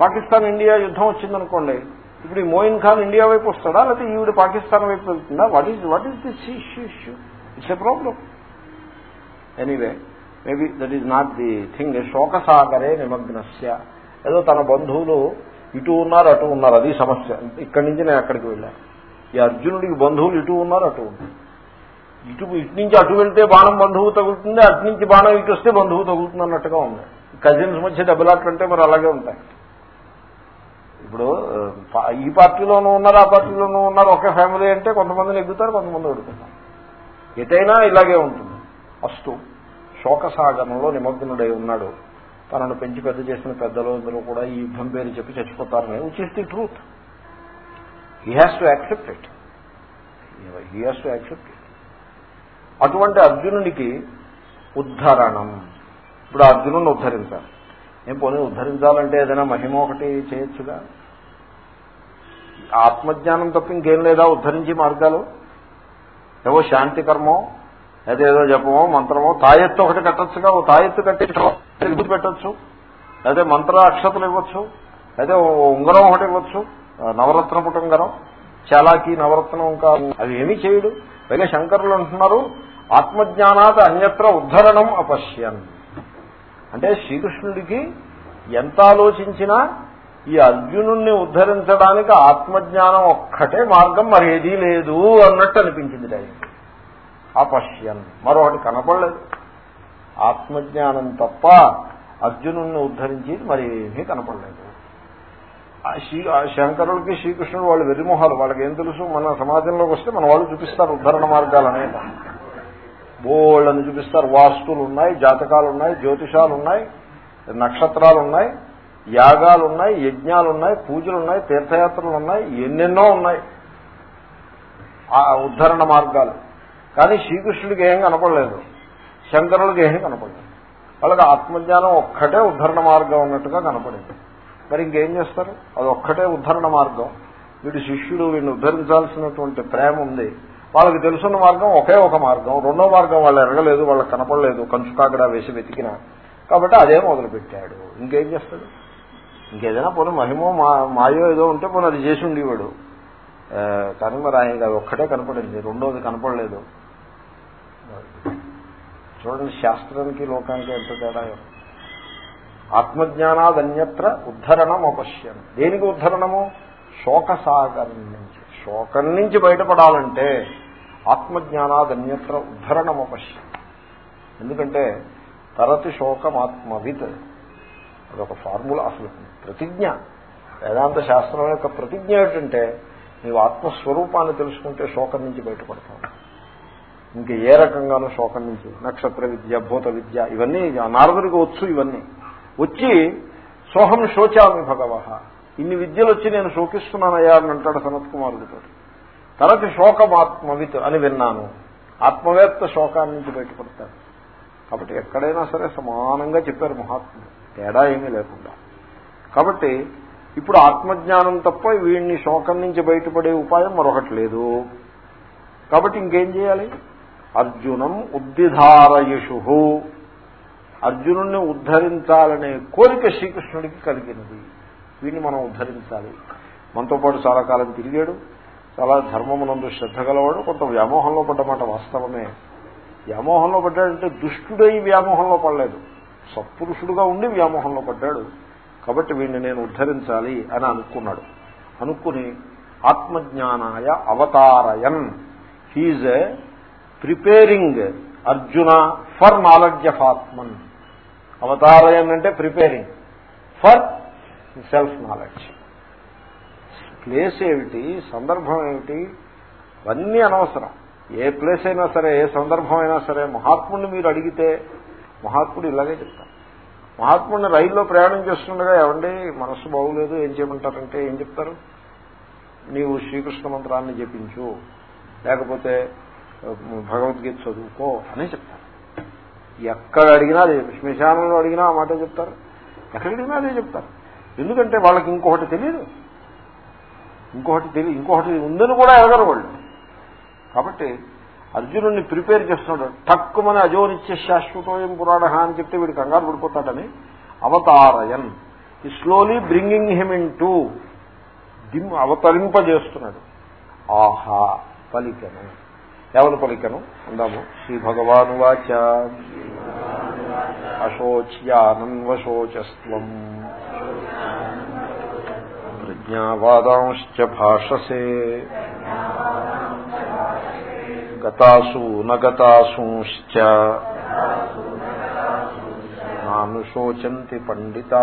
Pakistan India యుద్ధం వచ్చిందనుకోండి ఇప్పుడు ఈ మోయిన్ ఖాన్ ఇండియా వైపు వస్తాడా? లేకపోతే ఈవిడ పాకిస్తాన్ వైపు వెళ్తుందా? What is what is this issue it's a problem anyway maybe that is not the thing శోకసాగరే నిమగ్నస్య. ఏదో తన బంధువులు ఇటు ఉన్నారు అటు ఉన్నారు. అది సమస్య. ఇక్కడి నుంచి నేను అక్కడికి వెళ్ళాను. ఈ అర్జునుడికి బంధువులు ఇటు ఉన్నారు అటు ఉన్నారు. ఇటు ఇటు నుంచి అటు వెళ్తే బాణం బంధువు తగులుతుంది అటు నుంచి బాణం ఇటు వస్తే బంధువు తగులుతుంది అన్నట్టుగా ఉంది. కజిన్స్ మధ్య దెబ్బలాట్లు మరి అలాగే ఉంటాయి. ఇప్పుడు ఈ పార్టీలోనూ ఉన్నారు ఆ పార్టీలోనూ ఉన్నారు ఒకే ఫ్యామిలీ అంటే కొంతమందిని ఎగ్గుతారు కొంతమంది ఎడుతున్నారు ఎటైనా ఇలాగే ఉంటుంది. ఫస్ట్ శోకసాగరంలో నిమగ్నుడై ఉన్నాడు. తనను పెంచి పెద్ద చేసిన పెద్దలు అందరూ కూడా ఈ యుద్ధం పేరు చెప్పి చచ్చిపోతారని. Which is the truth he has to accept it he has to accept it అటువంటి అర్జునునికి ఉద్ధరణం. ఇప్పుడు అర్జునుడిని ఉద్ధరించాలి. ఏం పోనీ ఉద్ధరించాలంటే ఏదైనా మహిమ ఒకటి చేయొచ్చుగా? ఆత్మజ్ఞానం తప్ప ఇంకేం లేదా ఉద్ధరించి మార్గాలు? ఏవో శాంతి కర్మో లేదా ఏదో జపమో మంత్రమో తాయెత్తు ఒకటి కట్టచ్చుగా? ఓ తాయెత్తు కట్టి తెలుగు పెట్టచ్చు లేదా మంత్ర అక్షతలు ఇవ్వచ్చు. లేదా ఉంగరం ఒకటి ఇవ్వచ్చు. నవరత్న పుటంగరం చాలాకి నవరత్నం కాదు. అది ఏమీ చేయడు. పైగా శంకరులు అంటున్నారు ఆత్మజ్ఞానాత అన్యత్ర ఉద్ధరణం అపశ్యన్. అంటే శ్రీకృష్ణుడికి ఎంత ఆలోచించినా ఈ అర్జునుణ్ణి ఉద్ధరించడానికి ఆత్మజ్ఞానం ఒక్కటే మార్గం మరి ఏదీ లేదు అన్నట్టు అనిపించింది ఆయనకి అపశ్యన్. మరొకటి కనపడలేదు. ఆత్మజ్ఞానం తప్ప అర్జునుణ్ణి ఉద్ధరించి మరి ఏమీ కనపడలేదు. శంకరులకి శ్రీకృష్ణుడు వాళ్ళు వెర్రిమొహాలు. వాళ్ళకి ఏం తెలుసు? మన సమాజంలోకి వస్తే మన వాళ్ళు చూపిస్తారు ఉద్ధరణ మార్గాలు అనేవి. బోళ్ళని చూపిస్తారు. వాస్తులు ఉన్నాయి జాతకాలు ఉన్నాయి జ్యోతిషాలు ఉన్నాయి నక్షత్రాలు ఉన్నాయి యాగాలు ఉన్నాయి యజ్ఞాలు ఉన్నాయి పూజలు ఉన్నాయి తీర్థయాత్రలు ఉన్నాయి ఎన్నెన్నో ఉన్నాయి. ఆ ఉద్ధరణ మార్గాలు. కానీ శ్రీకృష్ణుడికి ఏం కనపడలేదు. శంకరుడికి ఏం కనపడలేదు. వాళ్ళకి ఆత్మజ్ఞానం ఒక్కటే ఉద్ధరణ మార్గం ఉన్నట్టుగా కనపడింది. మరి ఇంకేం చేస్తారు? అది ఒక్కటే ఉద్ధరణ మార్గం. వీడు శిష్యుడు వీడిని ఉద్ధరించాల్సినటువంటి ప్రేమ ఉంది. వాళ్ళకి తెలుసున్న మార్గం ఒకే ఒక మార్గం. రెండో మార్గం వాళ్ళు ఎరగలేదు వాళ్ళకి కనపడలేదు కంచుకాగడ వేసి వెతికిన. కాబట్టి అదే మొదలుపెట్టాడు. ఇంకేం చేస్తాడు? ఇంకేదైనా పోనీ మహిమో మాయో ఏదో ఉంటే పోనీ అది చేసి ఉండేవాడు. కానీ మరి ఆయనకి అది ఒక్కటే కనపడింది. రెండోది కనపడలేదు. చూడండి శాస్త్రానికి లోకానికి ఎంత తేడా? ఆత్మజ్ఞానాదన్యత్ర ఉద్ధరణం అపశ్యం దేనికి ఉద్ధరణము? శోకసాగరం నుంచి. శోకం నుంచి బయటపడాలంటే ఆత్మజ్ఞానాదన్యత్ర ఉద్ధరణం అపశ్యం ఎందుకంటే తరతి శోకమాత్మవిత్ అదొక ఫార్ములా అసలు ప్రతిజ్ఞ. వేదాంత శాస్త్రం యొక్క ప్రతిజ్ఞ ఏమిటంటే నీవు ఆత్మస్వరూపాన్ని తెలుసుకుంటే శోకం నుంచి బయటపడతావు. ఇంక ఏ రకంగానూ శోకం నుంచి నక్షత్ర విద్య భూత విద్య ఇవన్నీ నారదుడికి వచ్చు ఇవన్నీ. వచ్చి సోహం శోచామి భగవ ఇన్ని విద్యలు వచ్చి నేను శోకిస్తున్నానయ్యా అని అంటాడు సనత్ కుమారుడితో తనకి శోకం ఆత్మవిత్ అని విన్నాను. ఆత్మవేత్త శోకాన్ని నుంచి బయటపడతాడు. కాబట్టి ఎక్కడైనా సరే సమానంగా చెప్పారు మహాత్ముడు తేడా ఏమీ లేకుండా. కాబట్టి ఇప్పుడు ఆత్మజ్ఞానం తప్ప వీడిని శోకం నుంచి బయటపడే ఉపాయం మరొకటి లేదు. కాబట్టి ఇంకేం చేయాలి? అర్జునం ఉద్దిధారయుషు అర్జునుణ్ణి ఉద్ధరించాలనే కోరిక శ్రీకృష్ణుడికి కలిగినది. వీడిని మనం ఉద్ధరించాలి. మనతో పాటు చాలా కాలం తిరిగాడు. చాలా ధర్మమునందు శ్రద్ధ గలవాడు. కొంత వ్యామోహంలో పడ్డమాట వాస్తవమే. వ్యామోహంలో పడ్డాడంటే దుష్టుడై వ్యామోహంలో పడలేదు. సత్పురుషుడుగా ఉండి వ్యామోహంలో పడ్డాడు. కాబట్టి వీడిని నేను ఉద్ధరించాలి అని అనుకున్నాడు. అనుకుని ఆత్మజ్ఞానాయ అవతారయన్. He's preparing Arjuna for knowledge of Atman అవతారయన్ అంటే preparing. For self knowledge. Place ఏమిటి? సందర్భం ఏమిటి? ఇవన్నీ అనవసరం. ఏ ప్లేస్ అయినా సరే ఏ సందర్భం అయినా సరే మహాత్ముడిని మీరు అడిగితే మహాత్ముడు ఇలాగే చెప్తారు మహాత్ముడిని రైల్లో ప్రయాణం చేస్తుండగా ఏమండి మనస్సు బాగులేదు ఏం చేయమంటారంటే ఏం చెప్తారు? నీవు శ్రీకృష్ణ మంత్రాన్ని జపించు లేకపోతే భగవద్గీత చదువుకో అని చెప్తారు. ఎక్కడ అడిగినా అదే శ్మశానంలో అడిగినా ఆ మాట చెప్తారు. ఎక్కడ అడిగినా అదే చెప్తారు. ఎందుకంటే వాళ్ళకి ఇంకొకటి తెలియదు ఇంకొకటి తెలియదు ఇంకొకటి ఉందని కూడా ఎదగరు వాళ్ళు. కాబట్టి అర్జునుడిని ప్రిపేర్ చేస్తున్నాడు. తక్కువని అజోనిత్య శాశ్వతోయం పురాణ అని చెప్తే వీడు కంగారు పడిపోతాడని. అవతారయన్. He slowly bringing him into them అవతరింపజేస్తున్నాడు. ఆహా పలికను. ఏమని పలికను అందాము. శ్రీ భగవాను వాచ అశోచ్యానన్వశోచస్వం ప్రజ్ఞావాదాంశ్చ భాషసే. గతాసు నగతాసూశ్చ నానుశోచంతి పండితా.